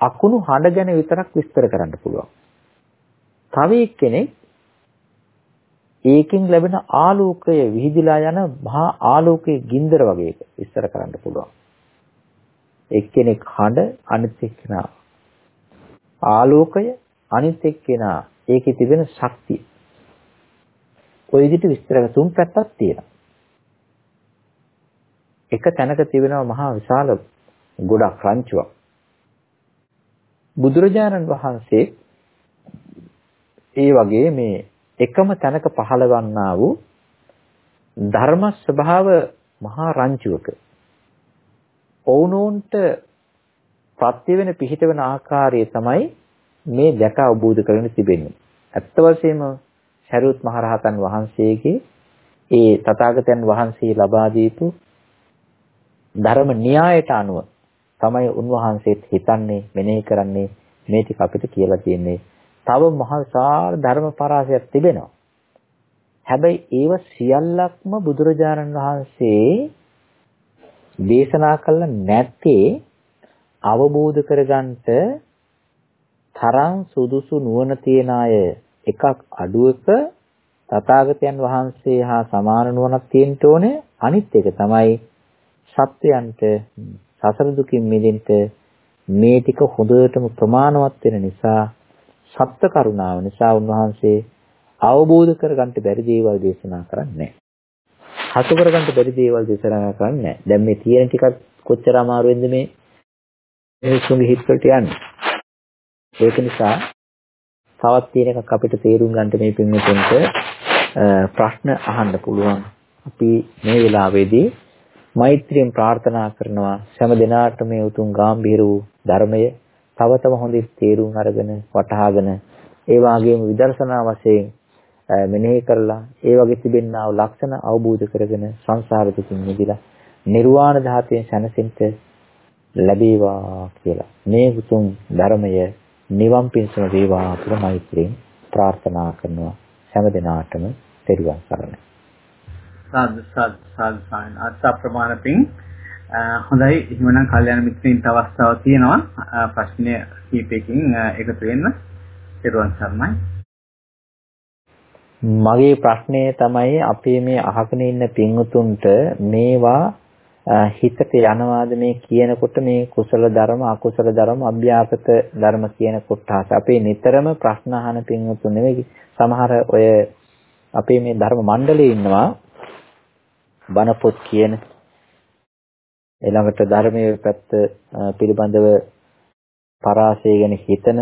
අකුණු හඬ ගැන විතරක් විස්තර කරන්න පුළුවන්. තව එක්කෙනෙක් ඒකෙන් ලැබෙන ආලෝකය විහිදිලා යන මහා ආලෝකයේ ගින්දර වගේ විස්තර කරන්න පුළුවන්. එක්කෙනෙක් හඬ අනිත් එක්කෙනා ආලෝකය අනිත් එක්කෙනා ඒකේ තිබෙන ශක්තිය. ওই විදිහට විස්තර තුන් පැත්තක් තියෙනවා. එක තැනක තිබෙනවා මහා විශාල ගොඩක් රංචුවක්. බුදුරජාණන් වහන්සේ ඒ වගේ මේ එකම තැනක පහළවන්නා වූ ධර්ම ස්වභාව මහා රංචුවක ඔවුනොන්ට ප්‍රත්‍ය වෙන පිහිට වෙන ආකාරය තමයි මේ දැක අවබෝධ කරගෙන තිබෙන්නේ. ඇත්ත වශයෙන්ම සරුවත් මහරහතන් වහන්සේගේ ඒ තථාගතයන් වහන්සේ ලබා දීපු ධර්ම න්‍යායට අනුව තමයි උන්වහන්සේත් හිතන්නේ මෙනෙහි කරන්නේ මේ ටික අපිට කියලා තියෙන්නේ. තව මහසාර ධර්ම පරාසයක් තිබෙනවා. හැබැයි ඒව සියල්ලක්ම බුදුරජාණන් වහන්සේ දේශනා කළ නැත්තේ අවබෝධ කරගන්නට තරම් සුදුසු නුවණ තියන අය එකක් අඩුවක තථාගතයන් වහන්සේ හා සමාන නුවණක් තියෙන්න ඕනේ අනිත් එක තමයි සත්වයන්ට සසර දුකින් මිදෙන්න මේ ටික හොඳටම ප්‍රමාණවත් වෙන නිසා සත්‍ය කරුණාව නිසා උන්වහන්සේ අවබෝධ කරගන්න බැරි දේවල් දේශනා කරන්නේ නැහැ. හසු කරගන්න බැරි දේවල් දේශනා කරන්නේ නැහැ. දැන් මේ තියෙන ටිකක් කොච්චර අමාරුවෙන්ද මේ මිනිස්සුන්ගේ හිතවලට යන්නේ. ඒක නිසා තවත් තියෙන එකක් අපිට තේරුම් ගන්න මේ පින්වතුන්ට ප්‍රශ්න අහන්න පුළුවන්. අපි මේ වෙලාවේදී මෛත්‍රියෙන් ප්‍රාර්ථනා කරනවා හැම දිනාට මේ උතුම් ගාම්භීර වූ ධර්මය තව තව හොඳින් තේරුම් අරගෙන වටහාගෙන ඒ වගේම විදර්ශනා වශයෙන් මෙනෙහි කරලා ඒ වගේ තිබෙනා වූ ලක්ෂණ අවබෝධ කරගෙන සංසාර දුකින් මිදලා නිර්වාණ ධාතයෙන් සැනසෙන්න ලැබේවා කියලා මේ උතුම් ධර්මය නිවන් පිණසම වේවා කියලා මෛත්‍රියෙන් ප්‍රාර්ථනා කරනවා හැම දිනාටම තෙරුවන් සරණයි සාදු සාදු සාදු සායන අත් අප්‍රමාණ පිං හොඳයි. එහෙමනම් කල්යාණ මිත්‍රින්ට අවස්ථාවක් තියෙනවා. ප්‍රශ්න කීපයකින් එකතු වෙන්න. තෙරුවන් සරණයි. මගේ ප්‍රශ්නය තමයි අපේ මේ අහගෙන ඉන්න පින්වුතුන්ට මේවා හිතට යනවාද මේ කියනකොට මේ කුසල ධර්ම අකුසල ධර්ම අභ්‍යාපත ධර්ම කියන කොටස. අපේ නිතරම ප්‍රශ්න අහන පින්වුතුන් නෙවෙයි. සමහර ඔය අපේ මේ ධර්ම මණ්ඩලයේ ඉන්නවා. බණ පොත් කියන ඊළඟට ධර්මයේ පැත්ත පිළිබඳව පරාසය ගැන හිතන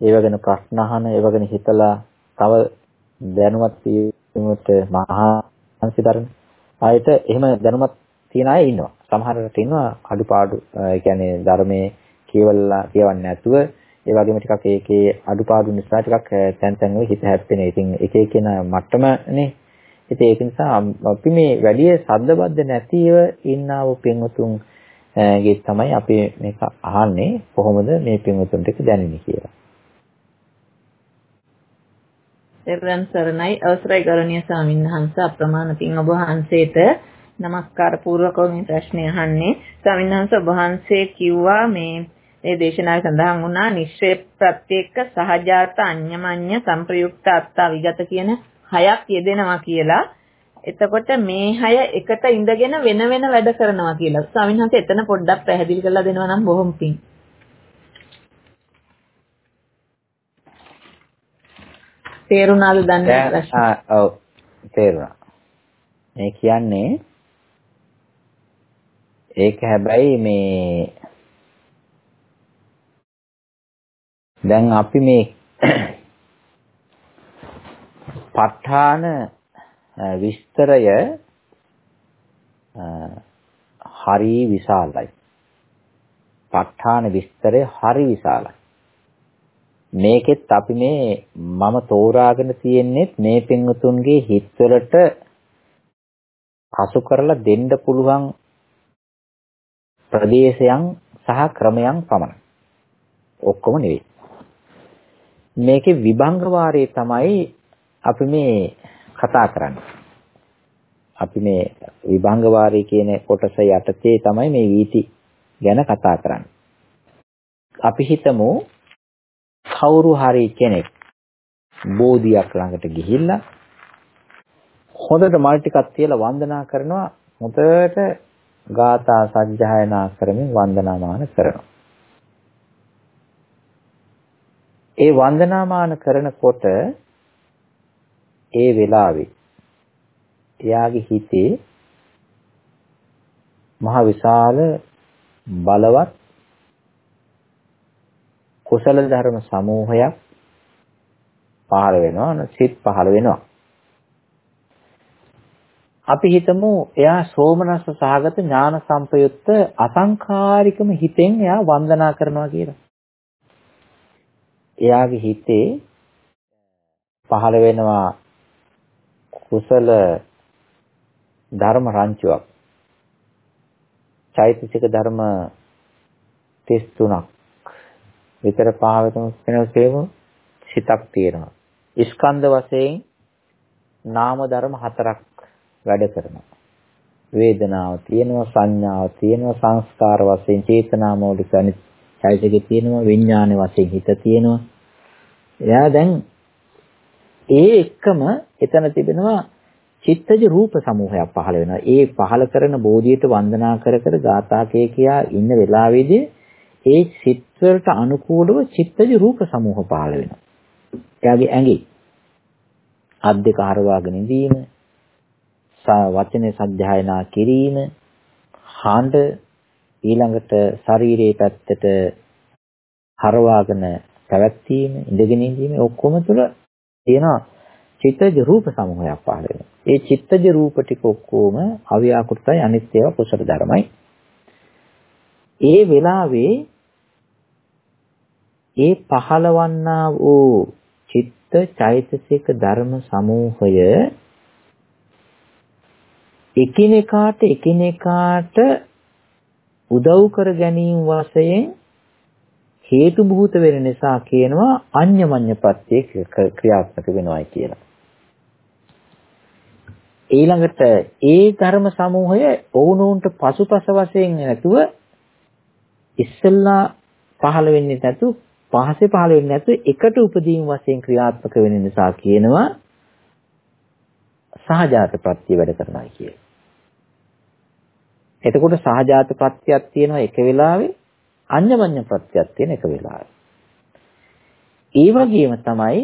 ඒව ගැන ප්‍රශ්න අහන ඒව ගැන හිතලා තව දැනුවත් වීමට මහා අංශ දරන ආයත එහෙම දැනුමත් තියන අය ඉන්නවා සමහරකට ඉන්නවා අඩුපාඩු ඒ කියන්නේ ධර්මයේ කියවලා කියවන්නේ නැතුව ඒ වගේම ටිකක් ඒකේ අඩුපාඩු නිසා ටිකක් තැන් තැන් වල හිත හැප්පෙන. ඉතින් එක එකන මට්ටමනේ ඉතින් ඒක නිසා අපි මේ වැඩි සද්දබද්ද නැතිව ඉන්නා වූ පින්වතුන් ගේ තමයි අපි මේක අහන්නේ කොහොමද මේ පින්වතුන්ට ඒක දැනෙන්නේ කියලා. දෙවියන් සරණයි අවසරයි ගෞරවනීය ස්වාමීන් වහන්සේ අප්‍රමාණ පින් ඔබ වහන්සේට নমස්කාර පූර්වකව මේ ප්‍රශ්නය අහන්නේ ස්වාමීන් වහන්සේ ඔබ වහන්සේ කිව්වා මේ ඒ දේශනාවේ සඳහන් වුණා නිශ්චය ප්‍රත්‍යක්ෂ සහජාත අඤ්ඤමඤ්ඤ සංප්‍රයුක්ත අත්තා විගත කියන හයක් යෙදෙනවා කියලා. එතකොට මේ හය එකට ඉඳගෙන වෙන වෙන වැඩ කරනවා කියලා. ස්වාමීන් වහන්සේ එතන පොඩ්ඩක් පැහැදිලි කරලා දෙනවා නම් බොහොම පිං. තේරුණාද දන්නේ ප්‍රශ්න? ඔව් තේරුණා. මේ කියන්නේ ඒක හැබැයි මේ දැන් අපි මේ ප ဋ ාණ විස්තරය හරි විශාලයි. ප ဋ ාණ විස්තරය හරි විශාලයි. මේකෙත් අපි මේ මම තෝරාගෙන තියෙන්නේ මේ පින්වතුන්ගේ හිතවලට අසු කරලා දෙන්න පුළුවන් ප්‍රදේශයන් සහ ක්‍රමයන් පමණයි. ඔක්කොම නෙවෙයි. මේකේ විභංග වාරයේ තමයි අපි මේ කතා කරන්නේ. අපි මේ විභංග වාරය කියන කොටස යටතේ තමයි මේ වීති ගැන කතා කරන්නේ. අපි හිතමු කවුරු හරි කෙනෙක් බෝධියක් ළඟට ගිහිල්ලා හොඳට මල් ටිකක් තියලා වන්දනා කරනවා හොඳට ගාථා සජ්ජායනා කරමින් වන්දනාමාන කරනවා. ඒ වන්දනාමාන කරනකොට ඒ වෙලාවේ එයාගේ හිතේ මහ විශාල බලවත් කුසල ධර්ම සමූහයක් පහළ වෙනවා සිත් පහළ වෙනවා අපි හිතමු එයා සෝමනස්ස සහගත ඥාන සම්පයුක්ත අසංකාරිකම හිතෙන් එයා වන්දනා කරනවා කියලා. එයාගේ හිතේ පහළ වෙනවා කුසල ධර්ම රංචුවක්. චෛතසික ධර්ම 33ක් විතර පාවතම වෙනසේම සිතක් තියෙනවා. ස්කන්ධ වශයෙන් නාම ධර්ම හතරක් වැඩ කරනවා. වේදනාව තියෙනවා සංඥාව තියෙනවා සංස්කාර වශයෙන් චේතනා මූලික අනිත් චෛතසිකේ තියෙනවා විඥාන වශයෙන් හිත තියෙනවා. එයා දැන් ඒ එක්කම එතන තිබෙනවා චිත්තජ රූප සමූහයක් පහළ වෙනවා. ඒ පහළ කරන බෝධියට වන්දනා කර කර ගාථාකේ කියා ඉන්න වෙලාවේදී ඒ සිත් වලට අනුකූලව චිත්තජ රූප සමූහ පහළ වෙනවා. එයාගේ ඇඟේ අත් දෙක හරවාගෙන ඉඳීම, වචනේ සත්‍යයනා කිරීම, හඬ ඊළඟට ශරීරයේ පැත්තට හරවාගෙන පැවැත්වීම, ඉඳගෙන ඉඳීම ඔක්කොම තුල තියෙනවා චිත්තජ රූප සමූහයක් පහළ වෙනවා. ඒ චිත්තජ රූප ටික ඔක්කොම අව්‍යාකෘතයි අනිත්‍යව කුසල ධර්මයි. ඒ වෙලාවේ ඒ පහළවන්නා වූ චිත්ත චෛතසික ධර්ම සමූහය එකිනෙකාට එකිනෙකාට උදව් කර ගැනීම වශයෙන් හේතු භූත වෙන නිසා කියනවා අඤ්ඤමඤ්ඤ ප්‍රත්‍ය ක්‍රියාත්මක වෙනවායි කියලා. ඊළඟට ඒ ධර්ම සමූහය ඔවුනොන්ට පසුපස වශයෙන් නැතුව ඉස්සෙල්ලා පහළ වෙන්නේ නැතු පහසේ පහළ වෙන්නේ නැතු එකට උපදීන් වශයෙන් ක්‍රියාත්මක වෙන නිසා කියනවා සහජාත ප්‍රත්‍ය වැඩ කරනවා කිය. එතකොට සහජාත ප්‍රත්‍යක් තියෙනවා එක වෙලාවේ අඤ්ඤමඤ්ඤ ප්‍රත්‍යක් තියෙන එක වෙලාවේ. ඒ වගේම තමයි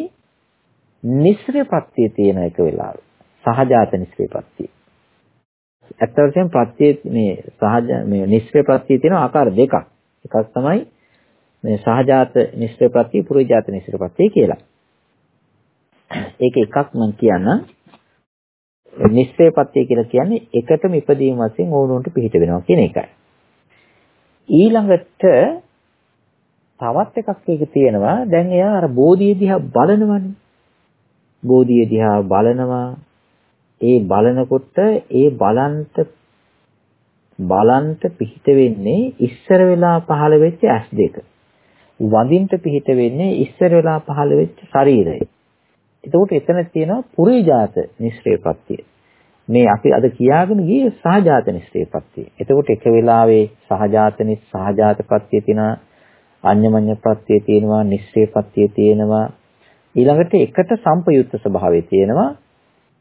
නිස්රේ ප්‍රත්‍ය තියෙන එක වෙලාවේ. සහජාත නිස්රේ ප්‍රත්‍ය. ඇත්ත වශයෙන්ම ප්‍රත්‍ය මේ සහජ මේ නිස්රේ ප්‍රත්‍ය තියෙන ආකාර දෙකක්. එකක් තමයි මේ සහජාත නිස්රේ ප්‍රත්‍ය පුරුජාත නිස්රේ ප්‍රත්‍ය කියලා. ඒක එකක් මම කියන්නම්. නිස්රේ ප්‍රත්‍ය කියලා කියන්නේ එකටම ඉපදීම වශයෙන් ඕනොන්ට පිහිට වෙනවා කියන එකයි. ඊළඟට තවත් එකක් ඒක තියෙනවා. දැන් එයා අර බෝධිය දිහා බලනවනේ. බෝධිය දිහා බලනවා. ඒ බලනකොට ඒ බලන්ට බලන්ට පිහිට වෙන්නේ ඉස්සර වෙලා පහළ වෙච්ච ඇස් දෙක. වඳින්ට පිහිට වෙන්නේ ඉස්සර වෙලා පහළ වෙච්ච ශරීරය. එතකොට එතන තියෙනවා පුරිජාත නිශ්‍රේපත්‍ය. මේ අපි අද කියාගෙන ගියේ සහජාත නිශ්‍රේපත්‍ය. එතකොට එක වෙලාවේ සහජාත නිස් සහජාත ප්‍රත්‍ය තියෙනවා අඤ්ඤමඤ්ඤ ප්‍රත්‍ය තියෙනවා. නිශ්‍රේපත්‍ය තියෙනවා ඊළඟට එකට සම්පයුක්ත ස්වභාවය තියෙනවා.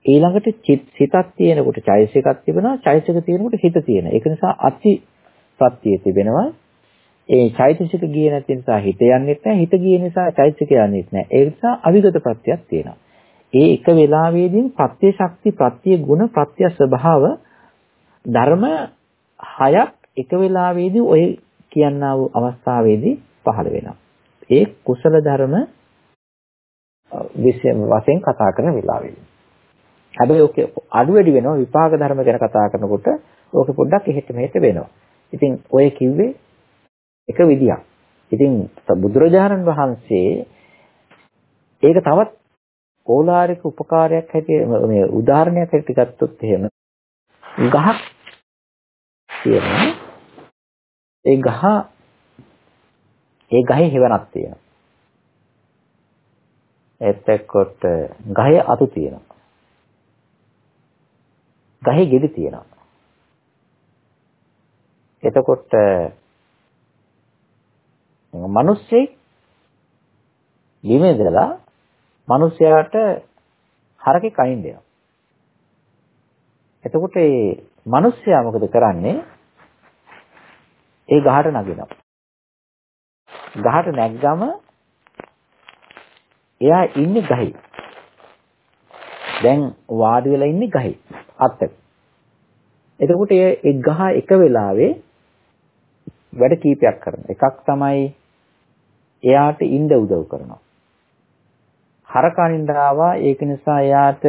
ඊළඟට සිතක් තියෙනකොට චෛතසිකක් තිබෙනවා චෛතසික තියෙනකොට හිත තියෙනවා. ඒක නිසා අති ප්‍රත්‍ය තිබෙනවා. ඒ චෛතසික ගියේ නැති නිසා හිත යන්නේත් නැහැ හිත ගියේ නිසා චෛතසික යන්නේත් නැහැ. ඒ නිසා අවිගත ප්‍රත්‍යක් තියෙනවා. ඒ එක වෙලාවෙදීම ප්‍රත්‍ය ශක්ති ප්‍රත්‍ය ගුණ ප්‍රත්‍ය ස්වභාව ධර්ම හයක් එක වෙලාවෙදී ඔය කියනා වූ අවස්ථාවේදී පහළ වෙනවා ඒ කුසල ධර්ම වශයෙන් කතා කරන වෙලාවෙදී හැබැයි ඔක අඩු වැඩි වෙනවා විපාක ධර්ම ගැන කතා කරනකොට ඕක පොඩ්ඩක් එහෙට මෙහෙට වෙනවා. ඉතින් ඔය කිව්වේ එක විදියක්. ඉතින් බුදුරජාණන් වහන්සේ ඒක තවත් ඕලාරික උපකාරයක් හැටියට මේ උදාහරණයක් හැටියට ගත්තොත් එහෙම ගහක් තියෙනවා. ඒ ගහ ඒ ගහේ හේවණක් තියෙනවා. එතකොට ගහේ අතු තියෙනවා. ගහේ ගෙඩි තියෙනවා. එතකොට මිනිස්සෙක් බිමේදලා මිනිසයාට හරකේ කයින් දෙනවා. එතකොට මේ මිනිස්සයා මොකද කරන්නේ? ඒ ගහට නගිනවා. ගහට නැග්ගම එයා ඉන්නේ ගහේ. දැන් වාඩි වෙලා ඉන්නේ ගහේ. අත්තක. එතකොට ඒ ගහ එක වෙලාවේ වැඩ කීපයක් කරනවා. එකක් තමයි එයාට ඉඳ උදව් කරනවා. හරකනින්ද ආවා ඒක නිසා එයාට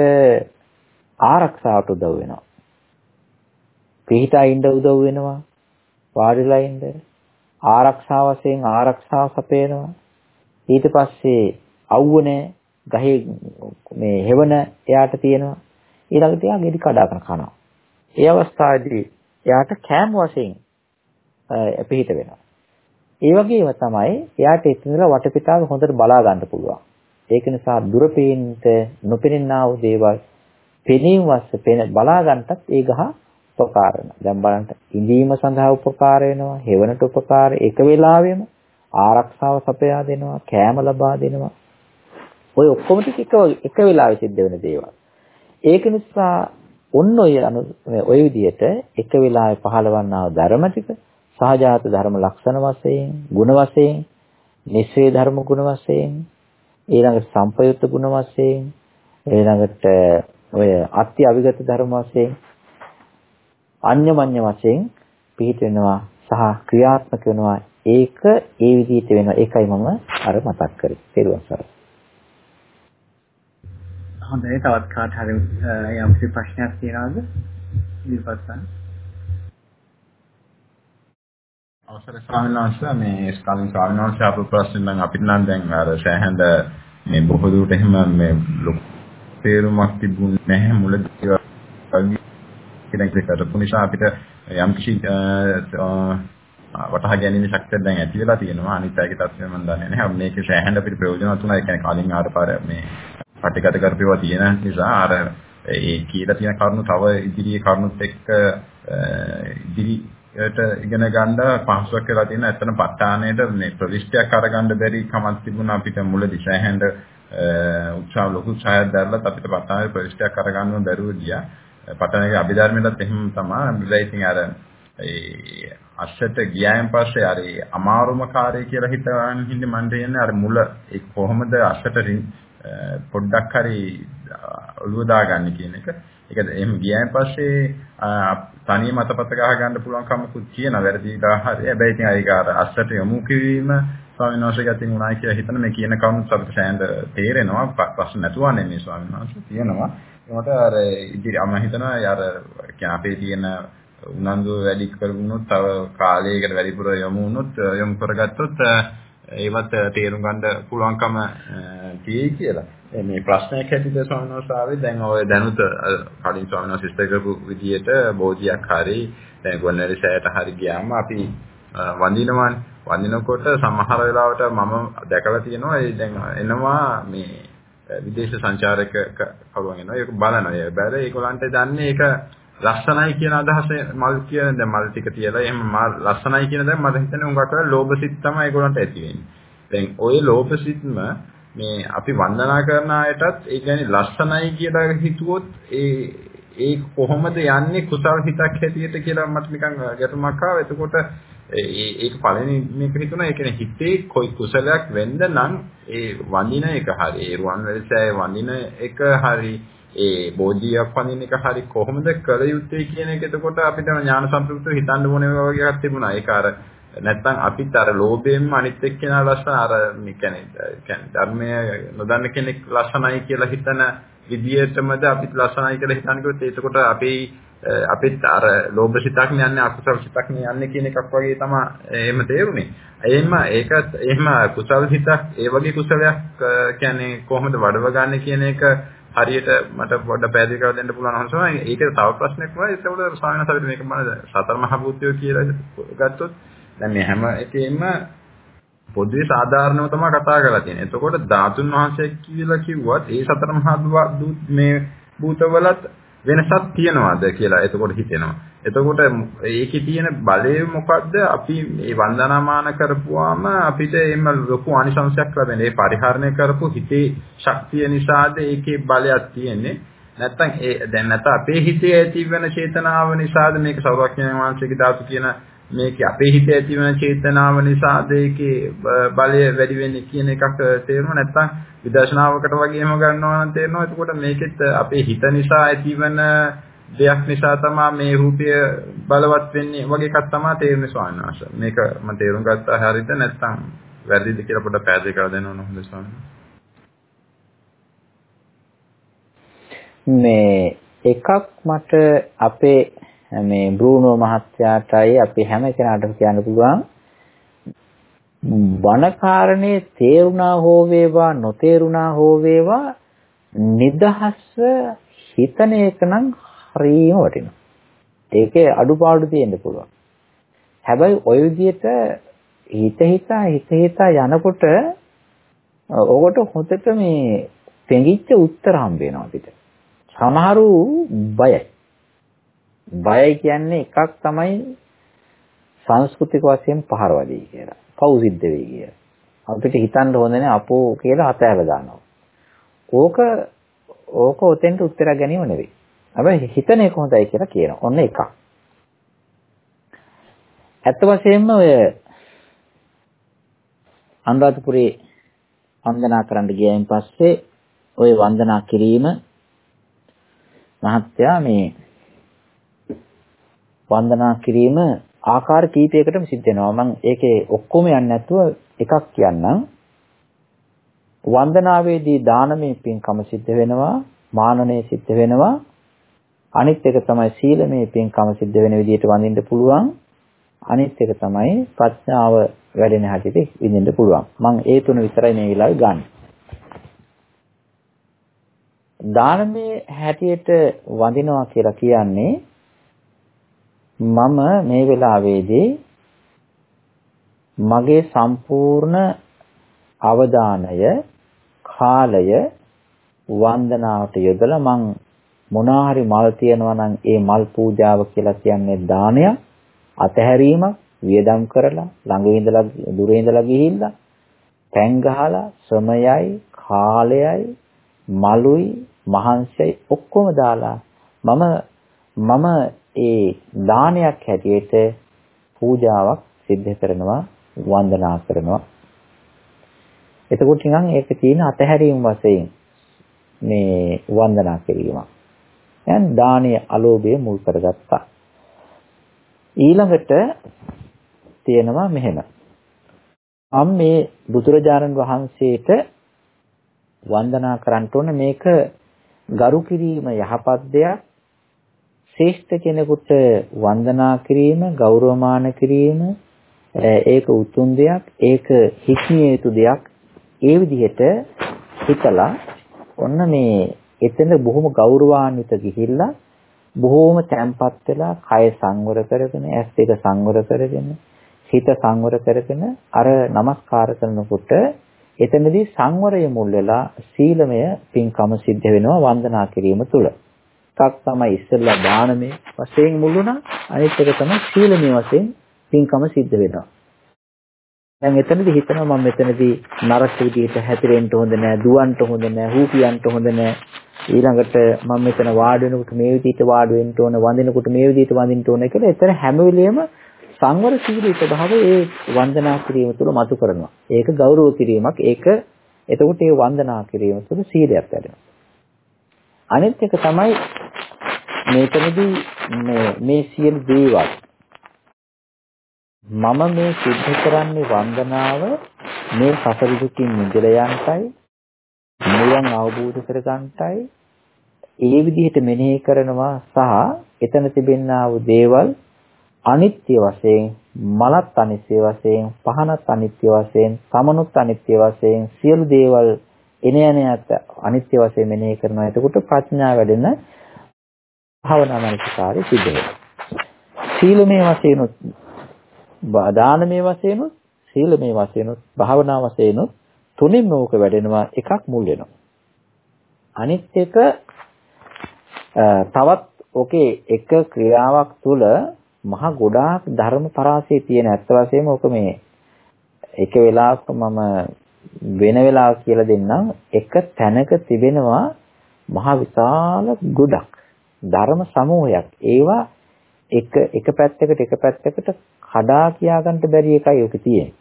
ආරක්ෂාවට උදව් වෙනවා. පිහිටා ඉඳ උදව් වෙනවා. වාඩිලා ඉඳ ආරක්ෂාව වශයෙන් ආරක්ෂාව සපයනවා. ඊට පස්සේ අවුවනේ ගහේ මේ හෙවණ එයාට තියෙනවා. ඊළඟට එයා ගෙඩි කඩාගෙන කනවා. ඒ අවස්ථාවේදී එයාට කෑම වශයෙන් පිහිට වෙනවා. ඒ වගේම තමයි එයාට ඉතින්දලා වටපිටාව හොඳට බලා ගන්න පුළුවන්. ඒක නිසා දුර පේන්නට නොපෙනෙනා වූ දේවල් පෙනීම වස්ස පෙන බලා ගන්නටත් ඒ ගහ උපකාර වෙනවා. දැන් බලන්න ඉඳීම සඳහා උපකාර වෙනවා, හෙවණට උපකාර එක වෙලාවෙම ආරක්ෂාව සපයා දෙනවා, කෑම ලබා දෙනවා. ඔය ඔක්කොම ටික එක එක වෙලාවෙ සිද්ධ වෙන දේවල්. ඒක නිසා ඔන්න ඔය ඔය විදිහට එක වෙලාවේ පහළවන්නා ධර්ම ටික සහජාත ධර්ම ලක්ෂණ වශයෙන්, ගුණ වශයෙන්, නිස්සේ ධර්ම ගුණ වශයෙන්, ඊළඟට සංපයුක්ත ගුණ වශයෙන්, ඊළඟට ඔය අත්‍ය අවිගත ධර්ම වශයෙන්, අන්‍යමඤ්ඤ වශයෙන් පිහිට වෙනවා සහ ක්‍රියාත්මක වෙනවා. ඒක ඒ විදිහට වෙනවා. ඒකයි මම අර මතක් කරේ. තේරුවන් සරණයි. හොඳයි තවත් කාට හරි යම් කිසි ප්‍රශ්නයක් තියෙනවද? ඉදිරිපත් කරන්න. අවසරයි ස්වාමීන් වහන්සේ මේ ස්කාලින් ස්වාමීන් වහන්සේ අපු ප්‍රශ්න නම් අපිට නම් දැන් අර සෑහෙන මේ බොහෝ දුරට එහෙම මේ ලොකු තේරුමක් තිබුණේ නැහැ මුලදී කෙනෙක් කරපු නිසා අපිට යම් කිසි වටහා ගැනීම ශක්තිය දැන් ඇති වෙලා තියෙනවා. අනිත් අයගේ තත්ත්වය මම දන්නේ නැහැ. මේක සෑහෙන අපිට ප්‍රයෝජනවත් වුණා ඒ කියන්නේ කලින් ආර පාර මේ පටිගත කරපේවා තියෙන නිසා අර ඒ කියලා තියෙන කරුණු තව ඉදිරියේ කරුණුත් එක්ක ඉදිරියට ඉගෙන ගන්න පහසුවක් වෙලා තියෙන ඇත්තන ප ဋ ාණයට මේ ප්‍රවිෂ්ටයක් අරගන්න බැරි කමක් තිබුණා අපිට මුලදී සෑහෙන උත්සාහ ලොකු ඡායක් දැරලත් අපිට ප ဋ ාණයේ ප්‍රවිෂ්ටයක් අරගන්න බැරුව ගියා. පටනගේ අභිධර්මයටත් එහෙම තමයි. බිලා ඉතින් අර ඒ අස්සට ගියායින් පස්සේ අර අමාරුම කාර්යය කියලා හිතන හින්දා මම කියන්නේ අර මුල. ඒ කොහොමද අස්සට පොඩ්ඩක් හරි ඔළුව දාගන්න කියන එක. ඒක එහෙම ගියායින් පස්සේ තනිය මතපත ගහ ගන්න පුළුවන් කමකුත් කියන වැරදි උදාහරණය. හැබැයි ඉතින් ඒක අර අස්සට යොමු කිරීම ස්වාමීන් වහන්සේගෙන් අතින් උනායි කියලා හිතන මේ කියන කරුණු අපිට සෑහෙන තේරෙනවා. ප්‍රශ්න නැතුව නෙමෙයි ස්වාමීන් වහන්සේ තියෙනවා. ඒකට අර ඉදිරි මම හිතනවා අර කියන්නේ අපේ තියෙන උනන්දු වැඩි කරුණොත් තව කාලයකට වැඩිපුර යොමු වුණොත් යොමු කරගත්තොත් ඒවත් තේරුම් ගන්න පුළුවන්කම තියෙයි කියලා. මේ ප්‍රශ්නයක් හැටියට ස්වාමීන් වහන්සේ ආවේ දැන් ඔය දැනුත් කලින් ස්වාමීන් වහන්සේ ඉස්තර කරපු විදිහට බෝධියක් හරි දැන් ගොන්නරි සෑයට හරි ගියාම අපි වඳිනවානේ. වඳිනකොට සමහර වෙලාවට මම දැකලා තියෙනවා ඒ දැන් එනවා මේ විදේශ සංචාරක කවුරුන් එනවා ඒක බලනවා. ඒ බැල ඒගොල්ලන්ට දන්නේ ඒක ලස්සනයි කියන අදහස මල් කියන දැන් මල් ටික තියලා එහෙම මල් ලස්සනයි කියන දැන් මට හිතෙන්නේ උඟට ලෝභසිත තමයි ඒගොල්ලන්ට ඇති වෙන්නේ. දැන් ওই ලෝභසිතම මේ අපි වන්දනා කරන අයටත් ඒ කියන්නේ ලස්සනයි කියලා හිතුවොත් ඒ ඒ කොහොමද යන්නේ කුසල් හිතක් හැටියට කියලා මට නිකන් ගැටුමක් ආවා. එතකොට ඒක පළවෙනි මේක හිතුණා ඒ කියන්නේ හිතේ කොයි කුසලයක් වෙන්න නම් ඒ වඳින එක හරි ඒ රුවන් වැලිසෑය වඳින එක හරි ඒ බෝධියක් වඳින එක හරි කොහොමද කළ යුත්තේ කියන එක එතකොට අපිට ඥාන සම්ප්‍රයුක්තව හිතන්න ඕනේ වගේ එකක් තිබුණා ඒක අර නැත්තම් අපිත් අර ලෝභයෙන්ම අනිත් එක්කෙනා ලස්සන අර මේ කියන්නේ ධර්මය නොදන්න කෙනෙක් ලස්සනයි කියලා හිතන විදියටමද අපිත් ලස්සනයි කියලා හිතන්නේ කිව්වොත් එතකොට අපේ අපිත් අර ලෝභ සිතක් යන්නේ අකුසල සිතක් යන්නේ කියන එකක් වගේ තමයි එහෙම තේරුනේ. එහෙම ඒකත් එහෙම කුසල සිතක් ඒ වගේ කුසලයක් කියන්නේ කොහොමද වඩව ගන්න කියන එක හරියට මට පොඩ්ඩක් පැහැදිලි කරලා දෙන්න පුළුවන් නම් තමයි. ඒක තව ප්‍රශ්නයක් වුණා. ඒකවල ස්වාමීන් වහන්සේ මේක මම සතර මහා භූතයෝ කියලා ගත්තොත් දැන් මේ හැම එකෙම පොදුවේ සාධාරණව තමයි කතා කරලා තියෙන්නේ. එතකොට ධාතුන් වහන්සේ කියලා කිව්වත් ඒ සතර මහා මේ භූතවලත් වෙනසක් තියනවාද කියලා එතකොට හිතෙනවා. එතකොට ඒකේ තියෙන බලය මොකද්ද? අපි මේ වන්දනාමාන කරපුවාම අපිට එimhe ලොකු අනිසංශයක් ලැබෙන. ඒ පරිහරණය කරපු හිතේ ශක්තිය නිසාද ඒකේ බලයක් තියෙන්නේ. නැත්තම් ඒ දැන් නැත්නම් අපේ හිතේ ඇතිවන චේතනාව නිසාද මේක සෞරඥාන වංශික ධාතු කියන මේක අපේ හිතේ ඇතිවන චේතනාව නිසා ඒකේ බලය වැඩි වෙන්නේ කියන එකක් තේරෙනවා. නැත්නම් විදර්ශනාවකට වගේම ගන්නවා නම් තේරෙනවා. එතකොට මේකෙත් අපේ හිත නිසා ඇතිවන දෙයක් නිසා තමයි මේ රූපය බලවත් වෙන්නේ වගේ එකක් තමයි තේරෙන්නේ ස්වාමීන් වහන්සේ. මේක මම තේරුම් ගත්තා. හරියද නැත්නම් වැරදිද කියලා පොඩ්ඩක් පැහැදිලි කරලා දෙන්න ඕන හොඳ ස්වාමීන් මේ එකක් මට අපේ මේ බ්‍රූනෝ මහත්තයාටයි අපි හැම කෙනාටම කියන්න පුළුවන් වන කාරණේ තේරුණා හෝ වේවා නොතේරුණා හෝ වේවා නිදහස්ව හිතන එක නම් හරියම වටිනවා. ඒකේ අඩුපාඩු තියෙන්න පුළුවන්. හැබැයි ওই විදිහට හිත හිතා හිත හිතා යනකොට ඔකට හොතට මේ පෙඟිච්ච උත්තර හම්බ වෙනවා අපිට. සමහරු බයයි. බයයි කියන්නේ එකක් තමයි සංස්කෘතික වශයෙන් පහරවදී කියලා. පව් සිද්ධ වෙයි කියලා. අපිට හිතන්න හොඳ නැහැ අපෝ කියලා අතහැර දානවා. ඕක ඕක ඔතෙන්ට උත්තර ගැනීම නෙවෙයි. හැබැයි හිතන එක හොඳයි කියලා කියනවා. ඔන්න එකක්. ඇත්ත වශයෙන්ම ඔය අනුරාධපුරේ වන්දනා කරන්න ගියයින් පස්සේ ওই වන්දනා කිරීම මහත්තයා මේ වන්දනා කිරීම ආකාර කීපයකටම සිද්ධ වෙනවා. මම ඒකේ ඔක්කොම යන්නේ නැතුව එකක් කියන්නම්. වන්දනාවේදී දානමය පින්කම සිද්ධ වෙනවා. මානනය සිද්ධ වෙනවා. අනිත් එක තමයි සීලමය පින්කම සිද්ධ වෙන විදිහට වඳින්න පුළුවන්. අනිත් එක තමයි ප්‍රඥාව වැඩෙන හැටියට විඳින්න පුළුවන්. මම ඒ තුන විතරයි මේ වෙලාවේ ගන්න. දානමේ හැටියට වඳිනවා කියලා කියන්නේ මම මේ වෙලාවේදී මගේ සම්පූර්ණ අවධානය කාලය වන්දනාවට යොදලා මං මොනාහරි මල් තියනවා නම් ඒ මල් පූජාව කියලා කියන්නේ දානයක් අතහැරීමක් වියදම් කරලා ළඟ ඉඳලා දුර ඉඳලා ගිහිල්ලා පෑන් ගහලා ශ්‍රමයයි කාලයයි මලුයි මහන්සියයි ඔක්කොම දාලා මම මම ඒ දානයක් හැටියට පූජාවක් සිද්ධ කරනවා වන්දනා කරනවා එතකොට නිකන් ඒක තියෙන අතහැරීම වශයෙන් මේ වන්දනා කිරීම. දැන් දානීය අලෝභය මුල් කරගත්තා. ඊළඟට තියෙනවා මෙහෙම. මම මේ බුදුරජාණන් වහන්සේට වන්දනා කරන්න ඕන මේක ගරු කිරීම යහපත් දෙයක්. ශ්‍රේෂ්ඨ කෙනෙකුට වන්දනා කිරීම, ගෞරවමාන කිරීම ඒක උතුම් දෙයක්. ඒක හික්මිය යුතු දෙයක්. ඒ විදිහට හිතලා ඔන්න මේ එතන බොහොම ගෞරවාන්විත ගිහිල්ලා බොහොම තැම්පත් වෙලා කය සංවර කරගෙන ඇස් දෙක සංවර කරගෙන හිත සංවර කරගෙන අර নমස්කාර කරනකොට එතනදී සංවරය මුල් වෙලා සීලමය පින්කම සිද්ධ වෙනවා වන්දනා කිරීම තුළ. එකක් තමයි ඉස්සෙල්ලා දානමය වශයෙන් මුල් වුණා අනිත් එක තමයි සීලමය වශයෙන් පින්කම සිද්ධ වෙනවා. දැන් එතනදී හිතනවා මම මෙතනදී නරක විදිහට හැතිරෙන්න හොඳ නෑ, දුවන්න හොඳ නෑ, හූපියන්න හොඳ නෑ. ඊළඟට මම මෙතන වාඩි වෙනකොට මේ විදිහට වාඩි වෙන්න ඕන, වඳිනකොට මේ විදිහට වඳින්න ඕන කියලා එතන හැම වෙලෙම සංවර සීලී ස්වභාවය ඒ වන්දනා කිරීම තුළ මතු කරනවා. ඒක ගෞරව කිරීමක්. ඒක එතකොට ඒ වන්දනා කිරීම තුළ සීලයක් වැඩෙනවා. අනිත් එක තමයි මේකෙදී මේ මේ සියලු දේවල්. මම මේ සිද්ධ කරන්නේ වන්දනාව මේ සසර දුකින් මිදලා යන්නයි නිවන් අවබෝධ කරගන්නයි ඒ විදිහට මෙනෙහි කරනවා සහ එතන තිබෙනා වූ දේවල් අනිත්‍ය වශයෙන් මලත් අනිත්‍ය වශයෙන් පහනත් අනිත්‍ය වශයෙන් සමනුත් අනිත්‍ය වශයෙන් සියලු දේවල් එන යන යත් අනිත්‍ය වශයෙන් මෙනෙහි කරනවා එතකොට ප්‍රඥාව වැඩෙන භාවනා මනසිකාරය සිද්ධ වෙනවා. සීලමය වශයෙන් දානමය වශයෙන් සීලමය වශයෙන් භාවනා වශයෙන් තුනින්ම ඕක වැඩෙනවා එකක් මුල් වෙනවා. අනිත් එක තවත් ඔකේ එක ක්‍රියාවක් තුළ මහ ගොඩාක් ධර්ම පරාසය තියෙන ඇත්ත වශයෙන්ම ඔක මේ එක වෙලාවක මම වෙන වෙලාවක් කියලා දෙන්නම් එක තැනක තිබෙනවා මහ විශාල ගොඩක් ධර්ම සමූහයක් ඒවා එක එක පැත්තකට එක පැත්තකට කඩා කියා ගන්න බැරි එකයි ඔක තියෙන්නේ.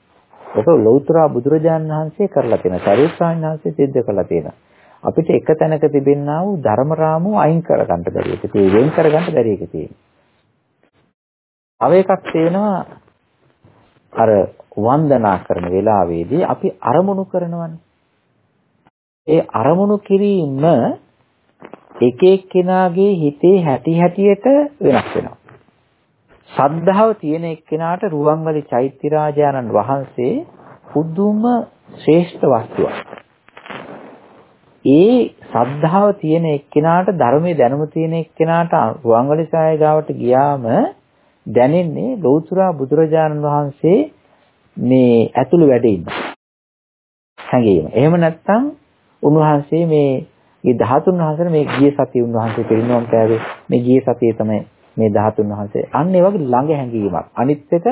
ඔක ලෞතර බුදුරජාණන් වහන්සේ කරලා තියෙන, සරියුත්සාමීන් වහන්සේ සිද්ධ කරලා තියෙන. අපිට එක තැනක තිබෙනා වූ ධර්ම රාමුව අයින් කර ගන්න බැරි එක තියෙන්නේ. වෙන් කර ගන්න බැරි එක තියෙන්නේ. තව එකක් තියෙනවා අර වන්දනා කරන වෙලාවේදී අපි අරමුණු කරනවනේ. ඒ අරමුණු කිරීම එක එක්කෙනාගේ හිතේ හැටි හැටියට වෙනස් වෙනවා. සද්ධාව තියෙන එක්කෙනාට රුවන්වැලි චෛත්‍ය රාජානන් වහන්සේ පුදුම ශ්‍රේෂ්ඨ වස්තුවක්. ඒ සද්ධාව තියෙන එක්කෙනාට ධර්මයේ දැනුම තියෙන එක්කෙනාට රුවන්වැලි සායගාවට ගියාම දැනෙන්නේ ලෞතර බුදුරජාණන් වහන්සේ මේ ඇතුළු වැඩ ඉන්නවා. හැඟීම. එහෙම නැත්නම් උන්වහන්සේ මේ මේ 13 වහන්සේ මේ ගිය සතිය උන්වහන්සේ පිරිනොම් පෑවේ මේ ගිය සතියේ තමයි මේ 13 වහන්සේ. අන්න ඒ වගේ ළඟ හැඟීමක්. අනිත් එක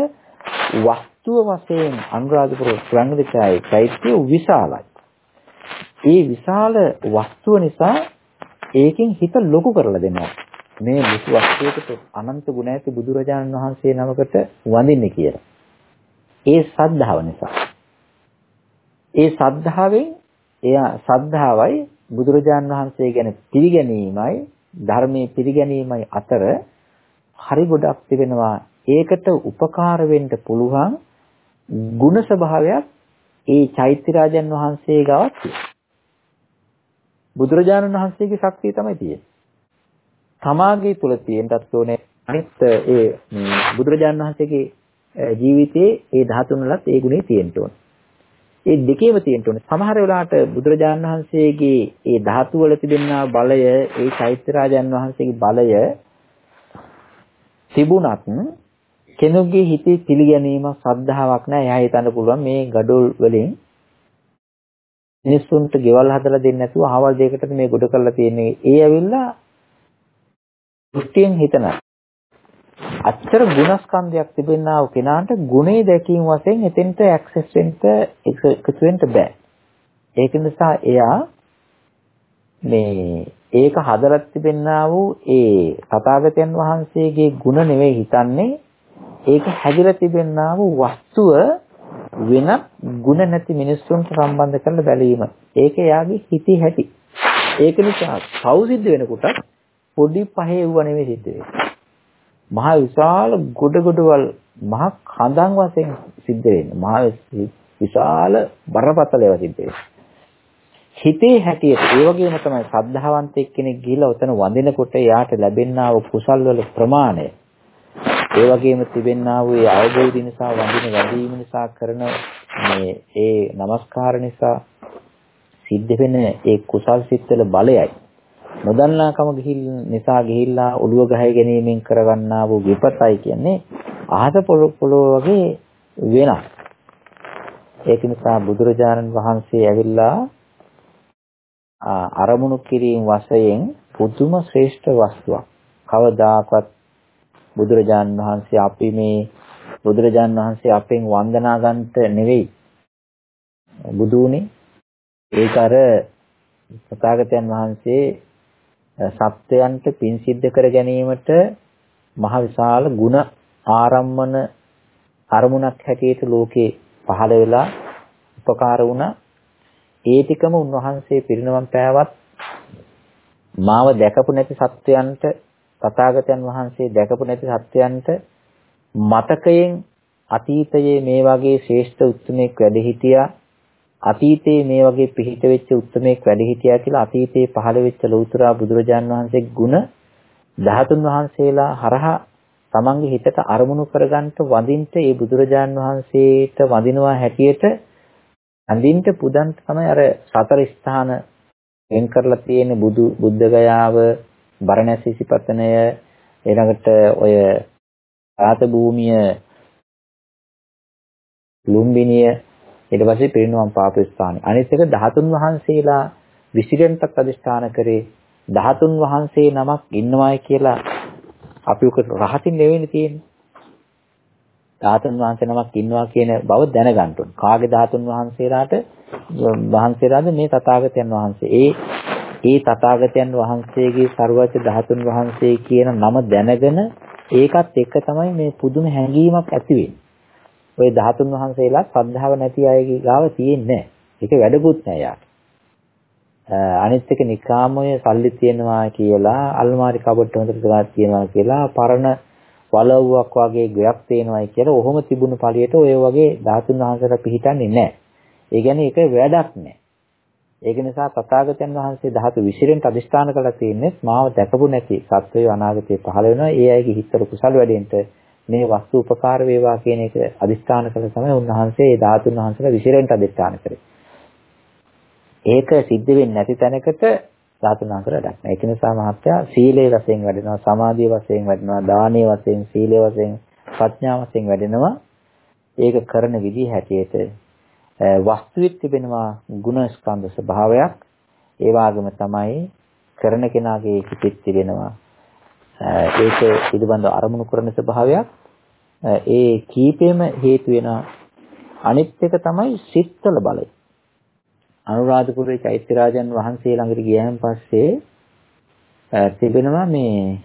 වස්තුව වශයෙන් අනුරාධපුර ස්වංගදිකායේ චෛත්‍ය විශාලයි. ඒ විශාල වස්තුව නිසා ඒකෙන් හිත ලොකු කරලා දෙනවා. මේ ලොකු වස්තුවකට අනන්ත ගුණ ඇති බුදුරජාණන් වහන්සේ නමකට වඳින්නේ කියලා. ඒ සද්ධාව නිසා. ඒ සද්ධාවෙන් එයා සද්ධාවයි බුදුරජාණන් වහන්සේ ගැන පිළිගැනීමයි ධර්මයේ පිළිගැනීමයි අතර හරි ගොඩක් තිබෙනවා. ඒකට උපකාර වෙන්න පුළුවන් ಗುಣ ස්වභාවයක් ඒ චෛත්‍ය රාජන් වහන්සේ ගාවත් බුදුරජාණන් වහන්සේගේ ශක්තිය තමයි තියෙන්නේ. තමාගේ තුල තියෙන්නත් ඕනේ අනිත් ඒ බුදුරජාණන් වහන්සේගේ ජීවිතයේ ඒ ධාතුන් වලත් ඒ ගුණේ තියෙන්න ඕනේ. ඒ දෙකේම තියෙන්න ඕනේ. සමහර වෙලාවට බුදුරජාණන් වහන්සේගේ ඒ ධාතු වල තිබෙනා බලය, ඒ චෛත්‍ය රාජයන් වහන්සේගේ බලය තිබුණත් කෙනෙකුගේ හිතේ පිළිගැනීමක් ශ්‍රද්ධාවක් නැහැ. එයා හිතන්න පුළුවන් මේ gadol වලින් මිනිස්සුන්ට ගෙවල් හදලා දෙන්නේ නැතුව අහවල් දෙයකටද මේ ගොඩ කරලා තියෙන්නේ. ඒ ඇවිල්ලා දෘෂ්ටියෙන් හිතන අච්චර ගුණස්කන්ධයක් තිබෙනා වූ කෙනාට ගුණේ දැකීම වශයෙන් එතෙන්ට ඇක්සස් වෙන්න එකතු වෙන්න බෑ. ඒක නිසා එයා මේ ඒක හදලා තිබෙනා වූ ඒ තථාගතයන් වහන්සේගේ ගුණ නෙවෙයි හිතන්නේ ඒක හැදිලා තිබෙනා වූ වස්තුව වෙන ಗುಣ නැති මිනිස්සුන්ට සම්බන්ධ කරලා බැලීම. ඒක එයාගේ හිතේ හැටි. ඒක නිසා පව් සිද්ධ වෙනකොට පොඩි පහේ වුව නෙවෙයි සිද්ධ වෙන්නේ. මහා විශාල ගොඩ ගොඩවල් මහා කඳන් වශයෙන් සිද්ධ වෙන්නේ. මහා විශාල බරපතල ඒවා සිද්ධ වෙන්නේ. හිතේ හැටියට ඒ වගේම තමයි ශ්‍රද්ධාවන්ත එක්කෙනෙක් ගිහිලා උතන වඳිනකොට එයාට ලැබෙනා වූ කුසල් වල ප්‍රමාණය ඒ වගේම තිබෙනා වූ ඒ අවබෝධය නිසා වඳින වැඩිම නිසා කරන මේ ඒ নমස්කාර නිසා සිද්ධ වෙන ඒ කුසල් සිත්වල බලයයි නොදන්නාකම ගිහිල් නිසා ගිහිල්ලා ඔළුව ගහයි ගැනීමෙන් කරගන්නා වූ විපතයි කියන්නේ අහස පොළොව වගේ වෙනස්. ඒක නිසා බුදුරජාණන් වහන්සේ ඇවිල්ලා අරමුණු කිරීම වශයෙන් පුදුම ශ්‍රේෂ්ඨ වස්තුවක්. කවදාකවත් බුදුරජාන් වහන්සේ අපි මේ බුදුරජාන් වහන්සේ අපෙන් වන්දනා ගන්නට නෙවෙයි බුදුනේ ඒක අර සතාගතයන් වහන්සේ සත්‍යයන්ට පින් සිද්ධ කර ගැනීමට මහ විශාල ಗುಣ ආරම්මන අරමුණක් හැටියට ලෝකේ පහළ වෙලා උපකාර වුණා. ඒ ටිකම උන්වහන්සේ පිරිනවම් පෑවත් මාව දැකපු නැති සත්වයන්ට තථාගතයන් වහන්සේ දැකපු නැති සත්‍යයන්ට මතකයෙන් අතීතයේ මේ වගේ ශ්‍රේෂ්ඨ උත්මේක් වැඩ හිටියා. අතීතයේ මේ වගේ පිහිට වෙච්ච උත්මේක් වැඩ හිටියා කියලා අතීතයේ පහළ වෙච්ච ලෞතර බුදුරජාන් වහන්සේගේ ගුණ ධාතුන් වහන්සේලා හරහා තමන්ගේ හිතට අරමුණු කරගන්නට වඳින්ට ඒ බුදුරජාන් වහන්සේට වඳිනවා හැටියට අඳින්ට පුදන්ට තමයි අර සතර ස්ථාන වෙන් කරලා තියෙන බුදු බුද්ධ ගයාව බරණැස් ඉසිපතනය ඊළඟට ඔය ආත භූමිය ලුම්බිනිය ඊට පස්සේ පිරිනුවම් පාප ස්ථානයි. අනිත් එක 13 වහන්සේලා විසිරෙන්ටත් අදිෂ්ඨාන කරේ 13 වහන්සේ නමක් ඉන්නවායි කියලා අපි උක රහතින් නෙවෙයි තියෙන්නේ. 13 වහන්සේ නමක් ඉන්නවා කියන බව දැනගන්න ඕන. කාගේ 13 වහන්සේලාට වහන්සේලාද මේ තථාගතයන් වහන්සේ. ඒ ඒ තථාගතයන් වහන්සේගේ ਸਰවඥ ධාතුන් වහන්සේ කියන නම දැනගෙන ඒකත් එක්ක තමයි මේ පුදුම හැඟීමක් ඇති වෙන්නේ. ওই ධාතුන් වහන්සේලා ශ්‍රද්ධාව නැති අයගේ ගාව තියෙන්නේ නැහැ. ඒක වැඩකුත් නෑ යාට. අනිත් එක නිකාමයේ සල්ලි තියනවා කියලා අල්මාරි කබඩ් හොඳට ගාක් තියනවා කියලා පරණ වලව්වක් වගේ ගයක් තේනවායි කියලා ඔහොම තිබුණු පළියට ඔය වගේ ධාතුන් වහන්සේලා පිළිටන්නේ නැහැ. ඒ කියන්නේ ඒක වැඩක් නෑ. ඒක නිසා තථාගතයන් වහන්සේ ධාතු විසිරෙන්ට අදිස්ථාන කරලා තියෙන්නේ මාව දැකපු නැති සත්වය අනාගතේ පහළ වෙනවා. ඒ අයගේ හිතවල කුසල වැඩෙන්න මේ වස්තු උපකාර වේවා කියන එක අදිස්ථාන කළ තමයි උන්වහන්සේ ඒ ධාතුන් වහන්සේලා විසිරෙන්ට අදිස්ථාන කරේ. ඒක සිද්ධ වෙන්නේ නැති තැනකට ධාතුන් වහන්සේලා වැඩක් නැහැ. ඒක නිසා මහත්තයා සීලයේ වශයෙන් වැඩෙනවා, සමාධියේ වශයෙන් වැඩෙනවා, දානයේ වශයෙන්, සීලයේ වශයෙන්, ප්‍රඥා වශයෙන් වැඩෙනවා. ඒක කරන විදිහ හැටියට වස්තුවේ තිබෙනවා ගුණ ස්කන්ධ ස්වභාවයක් ඒ වගේම තමයි කරන කෙනාගේ හිතෙත් තිබෙනවා ඒක පිළිබඳව අරමුණු කරන ස්වභාවයක්. ඒ කීපෙම හේතු වෙන අනිත් එක තමයි සිත්වල බලය. අනුරාධපුරයේ චෛත්‍යරාජන් වහන්සේ ළඟට ගියන් පස්සේ තිබෙනවා මේ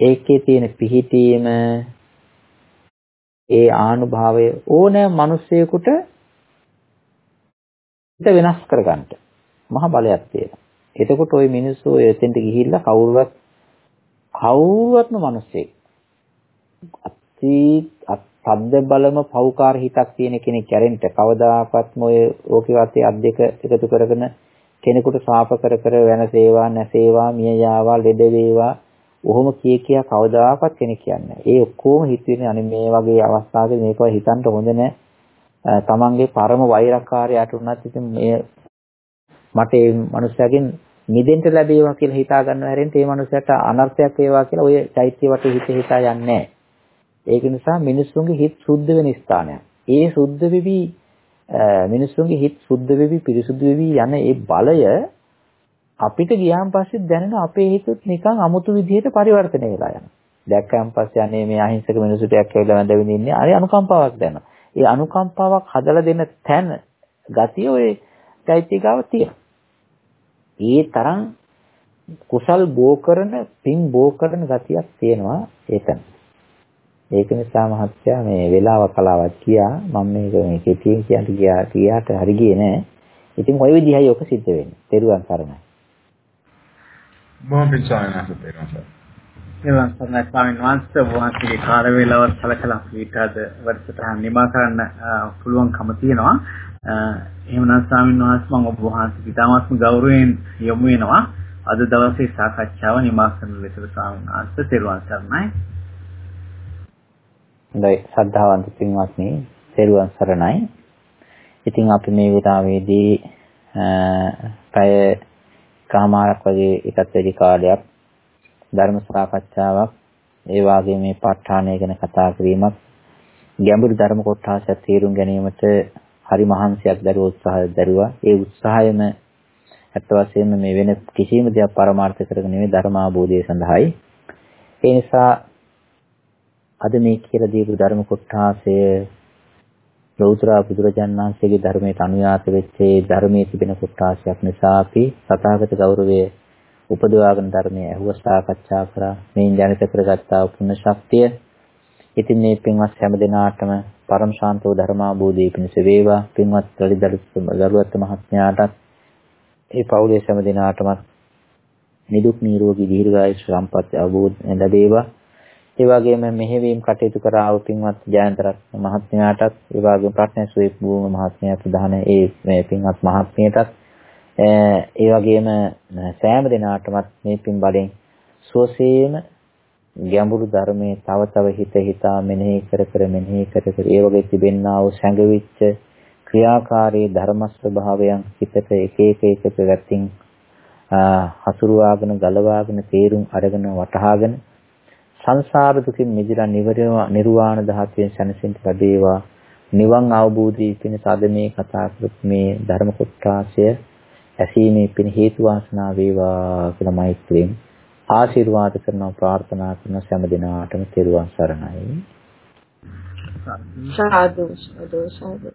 ඒකේ තියෙන පිහිටීම ඒ ආනුභාවය ඕනෑම මිනිසෙකුට හිත වෙනස් කරගන්න. මහ බලයක් තියෙනවා. එතකොට ওই මිනිස්සු එතෙන්ට ගිහිල්ලා කවුරුවත් කවුරුවත්ම මිනිස්සෙක් අති අත්ද බලම පෞකාර හිතක් තියෙන කෙනෙක් කැරෙන්න කවදාකවත්ම ඔය ඕකේ වාතයේ අත් දෙක එකතු කරගෙන කෙනෙකුට ශාප කර කර වෙනසේවා නැසේවා මිය යාවා ලෙඩ වේවා ඔහොම කිය කියා කවදාකවත් කෙනෙක් කියන්නේ ඒ ඔක්කොම හිතුවේ අනේ මේ වගේ අවස්ථාවක මේක හිතන්න හොඳ නැහැ. තමන්ගේ පරම වෛරකාරයට උනත් ඉතින් මේ මට මේ මනුස්සයාගෙන් නිදෙන්න ලැබේවා කියලා හිතා ගන්නව හැරෙන්න ඒ මනුස්සයාට අනර්ථයක් වේවා කියලා ඔය චෛත්‍ය වටේ හිත හිතා යන්නේ ඒක නිසා මිනිස්සුන්ගේ හිත සුද්ධ වෙන ස්ථානයක්. ඒ සුද්ධ වෙවි මිනිස්සුන්ගේ හිත සුද්ධ වෙවි පිරිසුදු වෙවි යන ඒ බලය අපිට ගියාන් පස්සේ දැනෙන අපේ හිතත් නිකන් අමුතු විදිහට පරිවර්තනය වෙලා යනවා. දැක්කයන් පස්සේ අනේ මේ අහිංසක මිනිසුට ඇක්කවිලා වැඳ විඳින්නේ අර අනුකම්පාවක් දැනෙනවා. ඒ අනුකම්පාවක් හදලා දෙන තැන ගතිය ඔය චෛත්‍යකාව තියෙනවා. ඒ තරම් කුසල් බෝ කරන පින් බෝ කරන ගතියක් තියෙනවා ඒතන. ඒක නිසා මහත්තයා මේ වෙලාව කලාවක් කියා මම මේක මේ කෙටියෙන් කියන්න ගියා ගියාට හරි ගියේ නෑ. ඉතින් ওই විදිහයි ඔක සිද්ධ වෙන්නේ. තෙරුවන් සරණයි. බොහොම පිං ස්වාමීන් වහන්සේ තෙරුවන් සරණයි. එවන් සර්ණයි ස්වාමීන් වහන්සේ වහන්සේගේ කාල වේලාවත් සලකලා ඊටද වැඩසටහන නිමා කරන්න පුළුවන්කම තියෙනවා. එහෙමනම් ස්වාමීන් වහන්සේ මම ඔබ වහන්සේට ඉතාමත්ම ගෞරවයෙන් යොමු වෙනවා. අද දවසේ සාකච්ඡාව නිමා කරන ලෙස ස්වාමීන් වහන්සේ තෙරුවන් සරණයි. හොඳයි ශ්‍රද්ධාවන්ත පින්වත්නි තෙරුවන් සරණයි. ඉතින් අපි මේ වෙලාවේදී පැය කමාරක් වගේ එකත් වැඩි කාලයක් ධර්ම සාකච්ඡාවක්. ඒ වාගේ මේ ප ဋ ාණය ගැන කතා කිරීමක් ගැඹුරු ධර්ම කොටසක් තේරුම් ගැනීමට හරි මහන්සියක් දරුවෝ උත්සාහය දරුවා. ඒ උත්සාහයම ඇත්ත වශයෙන්ම මේ වෙන කිසිම දෙයක් පරමාර්ථ කරගෙන නෙවෙයි ධර්ම අවබෝධය සඳහායි. ඒ නිසා අද මේ කියලා දීපු ධර්ම කොටාසය ලෞතර බුදුරජාණන් වහන්සේගේ ධර්මයට අනුයාත වෙච්ච ඒ ධර්මයේ තිබෙන කොටාසයක් නිසා අපි සතාගත ගෞරවයේ උපදවාගෙන ධර්මයේ ඇහුව සාකච්ඡා කරා. මේ ජනිත කරගත්තා පුණ්‍ය ශක්තිය. ඉතින් මේ පින්වත් හැම දිනාටම පරම ශාන්තෝ ධර්මාභෝධී පිණිස වේවා. පින්වත් දරුවත් මහත්මයාටත් ඒ පවුලේ හැම දිනාටම නිදුක් නිරෝගී දීර්ඝායුෂ සම්පත් අවබෝධ ලැබේවා ඒ වගේම මෙහෙවීම් කටයුතු කරා වූ පින්වත් ජයන්තරත් මහත්මයාටත් ඒ වගේම ප්‍රඥා සුවේප් භූම මහත්මයා ප්‍රධාන ඒ මේ පින්වත් මහත්මියටත් ඒ වගේම සෑම දිනාටමත් මේ පින් බලෙන් සුවසේම ගැඹුරු ධර්මයේ තව තව හිත හිතා මෙනෙහි කර කර මෙනෙහි කර කර ඒ වගේ තිබෙන්නා වූ සංගවිච්ච ක්‍රියාකාරී ධර්ම ස්වභාවයන් හිතට එක එක එක පැවැත්තින් හසුරුවාගෙන ගලවාගෙන තේරුම් අරගෙන වටහාගෙන සංසාර දුකින් මිදලා නිර්වාණ ධාතුවෙන් සැනසෙන්න ලැබේවා. නිවන් අවබෝධී පිණිස අද මේ කතා කරපු මේ ධර්ම කොටාසය ඇසීමේ පිණ හේතු වාසනා වේවා කියලා මෛත්‍රියෙන් ආශිර්වාද කරනවා ප්‍රාර්ථනා කරන සෑම දිනාටම තෙරුවන් සරණයි. සාදු සාදු සාදු.